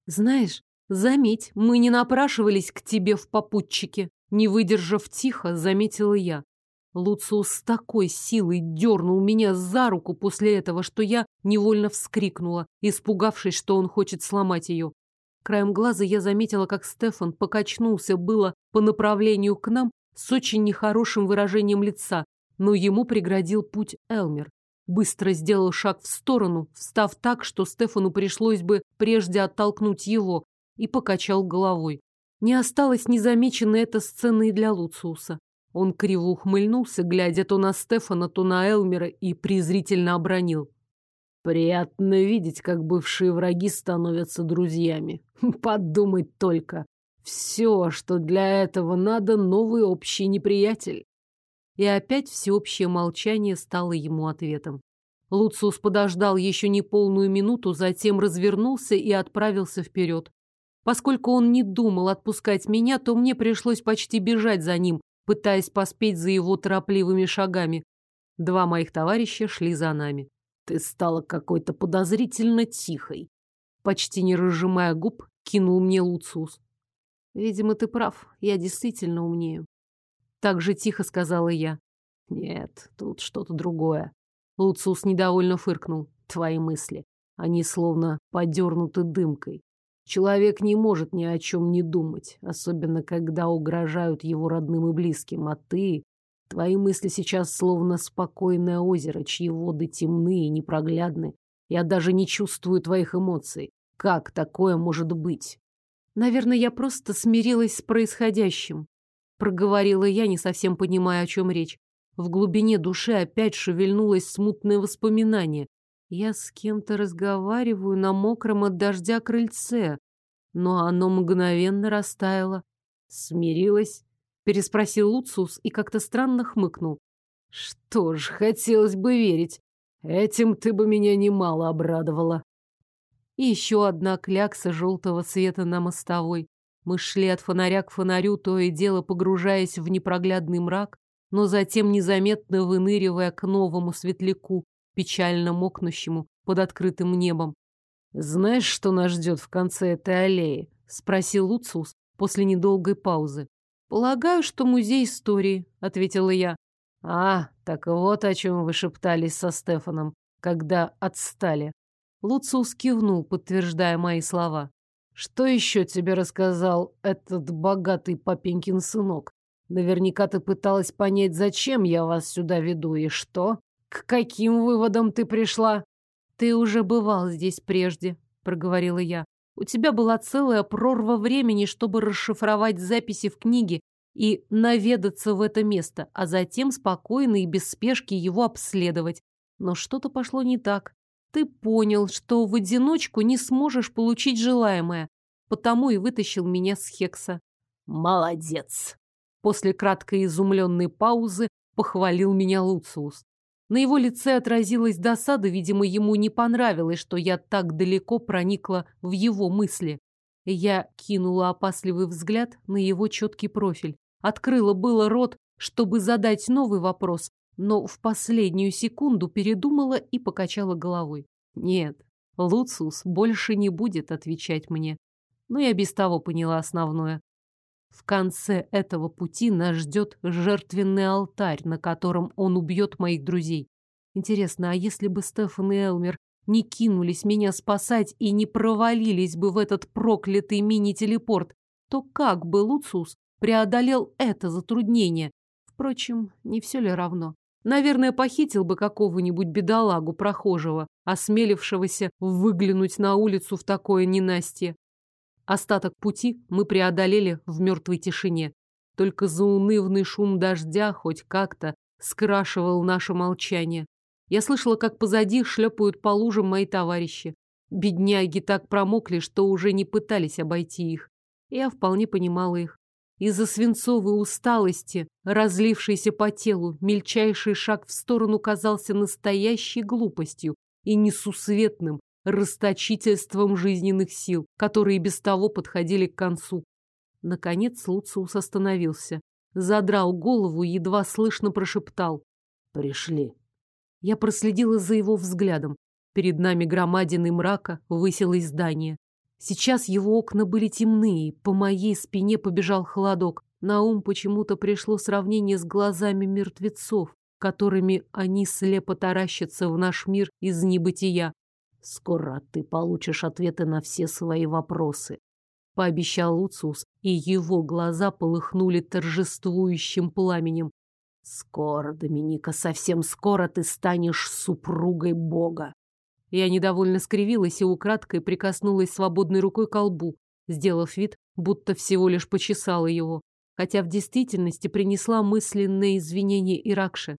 Знаешь, заметь, мы не напрашивались к тебе в попутчике. Не выдержав тихо, заметила я. Луциус с такой силой дернул меня за руку после этого, что я невольно вскрикнула, испугавшись, что он хочет сломать ее. Краем глаза я заметила, как Стефан покачнулся было по направлению к нам с очень нехорошим выражением лица, но ему преградил путь Элмер. Быстро сделал шаг в сторону, встав так, что Стефану пришлось бы прежде оттолкнуть его, и покачал головой. Не осталось незамеченной эта сцена и для Луциуса. Он криво ухмыльнулся, глядя то на Стефана, то на Элмера, и презрительно обронил. «Приятно видеть, как бывшие враги становятся друзьями. Подумать только. Все, что для этого надо, новый общий неприятель». И опять всеобщее молчание стало ему ответом. Луциус подождал еще не полную минуту, затем развернулся и отправился вперед. Поскольку он не думал отпускать меня, то мне пришлось почти бежать за ним, пытаясь поспеть за его торопливыми шагами. Два моих товарища шли за нами. Ты стала какой-то подозрительно тихой. Почти не разжимая губ, кинул мне Луциус. Видимо, ты прав, я действительно умнею. Так же тихо сказала я. Нет, тут что-то другое. Луциус недовольно фыркнул. Твои мысли. Они словно подернуты дымкой. Человек не может ни о чем не думать, особенно когда угрожают его родным и близким, а ты... Твои мысли сейчас словно спокойное озеро, чьи воды темны и непроглядны. Я даже не чувствую твоих эмоций. Как такое может быть? Наверное, я просто смирилась с происходящим. Проговорила я, не совсем понимая, о чем речь. В глубине души опять шевельнулось смутное воспоминание. Я с кем-то разговариваю на мокром от дождя крыльце, но оно мгновенно растаяло. Смирилась? Переспросил Луциус и как-то странно хмыкнул. Что ж, хотелось бы верить. Этим ты бы меня немало обрадовала. И еще одна клякса желтого цвета на мостовой. Мы шли от фонаря к фонарю, то и дело погружаясь в непроглядный мрак, но затем незаметно выныривая к новому светляку, печально мокнущему под открытым небом. Знаешь, что нас ждет в конце этой аллеи? Спросил Луциус после недолгой паузы. Полагаю, что музей истории, ответила я. А, так вот о чем вы шептались со Стефаном, когда отстали. Луциус кивнул, подтверждая мои слова. Что еще тебе рассказал этот богатый папенькин сынок? Наверняка ты пыталась понять, зачем я вас сюда веду и что? К каким выводам ты пришла? Ты уже бывал здесь прежде, проговорила я. У тебя была целая прорва времени, чтобы расшифровать записи в книге и наведаться в это место, а затем спокойно и без спешки его обследовать. Но что-то пошло не так. Ты понял, что в одиночку не сможешь получить желаемое, потому и вытащил меня с Хекса. Молодец! После краткой изумленной паузы похвалил меня Луциус. На его лице отразилась досада, видимо, ему не понравилось, что я так далеко проникла в его мысли. Я кинула опасливый взгляд на его четкий профиль. Открыла было рот, чтобы задать новый вопрос, но в последнюю секунду передумала и покачала головой. Нет, Луциус больше не будет отвечать мне. Но я без того поняла основное. В конце этого пути нас ждет жертвенный алтарь, на котором он убьет моих друзей. Интересно, а если бы Стефан и Элмер не кинулись меня спасать и не провалились бы в этот проклятый мини-телепорт, то как бы Луциус преодолел это затруднение? Впрочем, не все ли равно? Наверное, похитил бы какого-нибудь бедолагу прохожего, осмелившегося выглянуть на улицу в такое ненастье. Остаток пути мы преодолели в мертвой тишине. Только заунывный шум дождя хоть как-то скрашивал наше молчание. Я слышала, как позади шлепают по лужам мои товарищи. Бедняги так промокли, что уже не пытались обойти их. Я вполне понимала их. Из-за свинцовой усталости, разлившейся по телу, мельчайший шаг в сторону казался настоящей глупостью и несусветным, расточительством жизненных сил, которые без того подходили к концу. Наконец Луциус остановился. Задрал голову и едва слышно прошептал. «Пришли». Я проследила за его взглядом. Перед нами громадины мрака высилось здание. Сейчас его окна были темные, по моей спине побежал холодок. На ум почему-то пришло сравнение с глазами мертвецов, которыми они слепо таращатся в наш мир из небытия. Скоро ты получишь ответы на все свои вопросы, пообещал Луциус, и его глаза полыхнули торжествующим пламенем. Скоро, Доминика, совсем скоро ты станешь супругой Бога. Я недовольно скривилась и украдкой прикоснулась свободной рукой к колбу, сделав вид, будто всего лишь почесала его, хотя в действительности принесла мысленное извинение Иракше.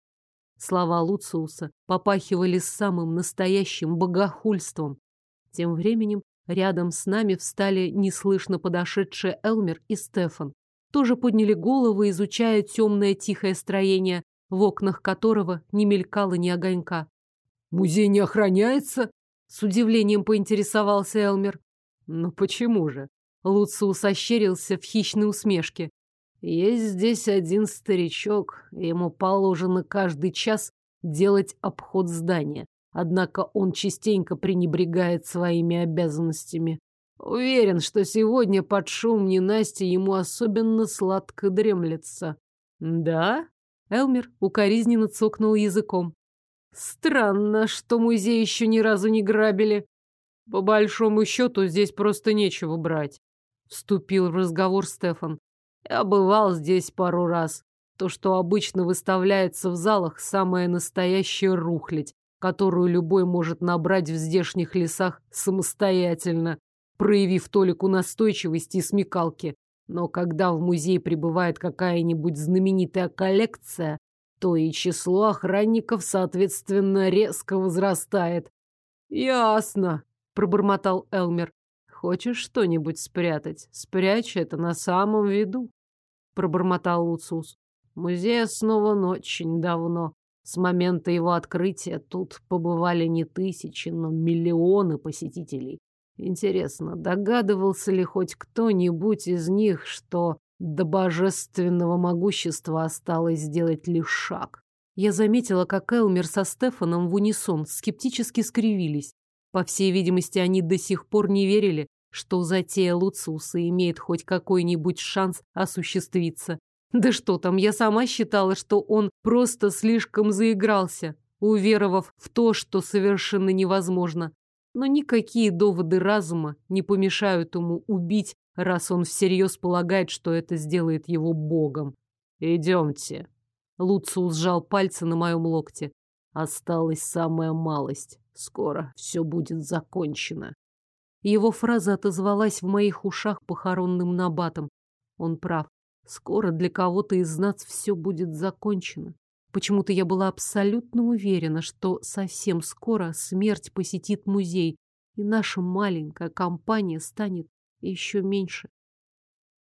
Слова Луциуса попахивали самым настоящим богохульством. Тем временем рядом с нами встали неслышно подошедшие Элмер и Стефан. Тоже подняли головы, изучая темное тихое строение, в окнах которого не мелькало ни огонька. «Музей не охраняется?» С удивлением поинтересовался Элмер. «Ну почему же?» Луциус ощерился в хищной усмешке. Есть здесь один старичок, ему положено каждый час делать обход здания. Однако он частенько пренебрегает своими обязанностями. Уверен, что сегодня под шум ненасти ему особенно сладко дремлется. Да? Элмер укоризненно цокнул языком. Странно, что музей еще ни разу не грабили. По большому счету, здесь просто нечего брать. Вступил в разговор Стефан. Я бывал здесь пару раз. То, что обычно выставляется в залах, самая настоящая рухлядь, которую любой может набрать в здешних лесах самостоятельно, проявив толику настойчивости и смекалки. Но когда в музей прибывает какая-нибудь знаменитая коллекция, то и число охранников, соответственно, резко возрастает. «Ясно», — пробормотал Элмер. Хочешь что-нибудь спрятать? Спрячь это на самом виду, пробормотал Луциус. Музей основан очень давно. С момента его открытия тут побывали не тысячи, но миллионы посетителей. Интересно, догадывался ли хоть кто-нибудь из них, что до божественного могущества осталось сделать лишь шаг? Я заметила, как Элмер со Стефаном в унисон скептически скривились. По всей видимости, они до сих пор не верили, что затея Луцуса имеет хоть какой-нибудь шанс осуществиться. Да что там, я сама считала, что он просто слишком заигрался, уверовав в то, что совершенно невозможно. Но никакие доводы разума не помешают ему убить, раз он всерьез полагает, что это сделает его богом. «Идемте». Луциус сжал пальцы на моем локте. Осталась самая малость. Скоро все будет закончено. Его фраза отозвалась в моих ушах похоронным набатом. Он прав. Скоро для кого-то из нас все будет закончено. Почему-то я была абсолютно уверена, что совсем скоро смерть посетит музей, и наша маленькая компания станет еще меньше.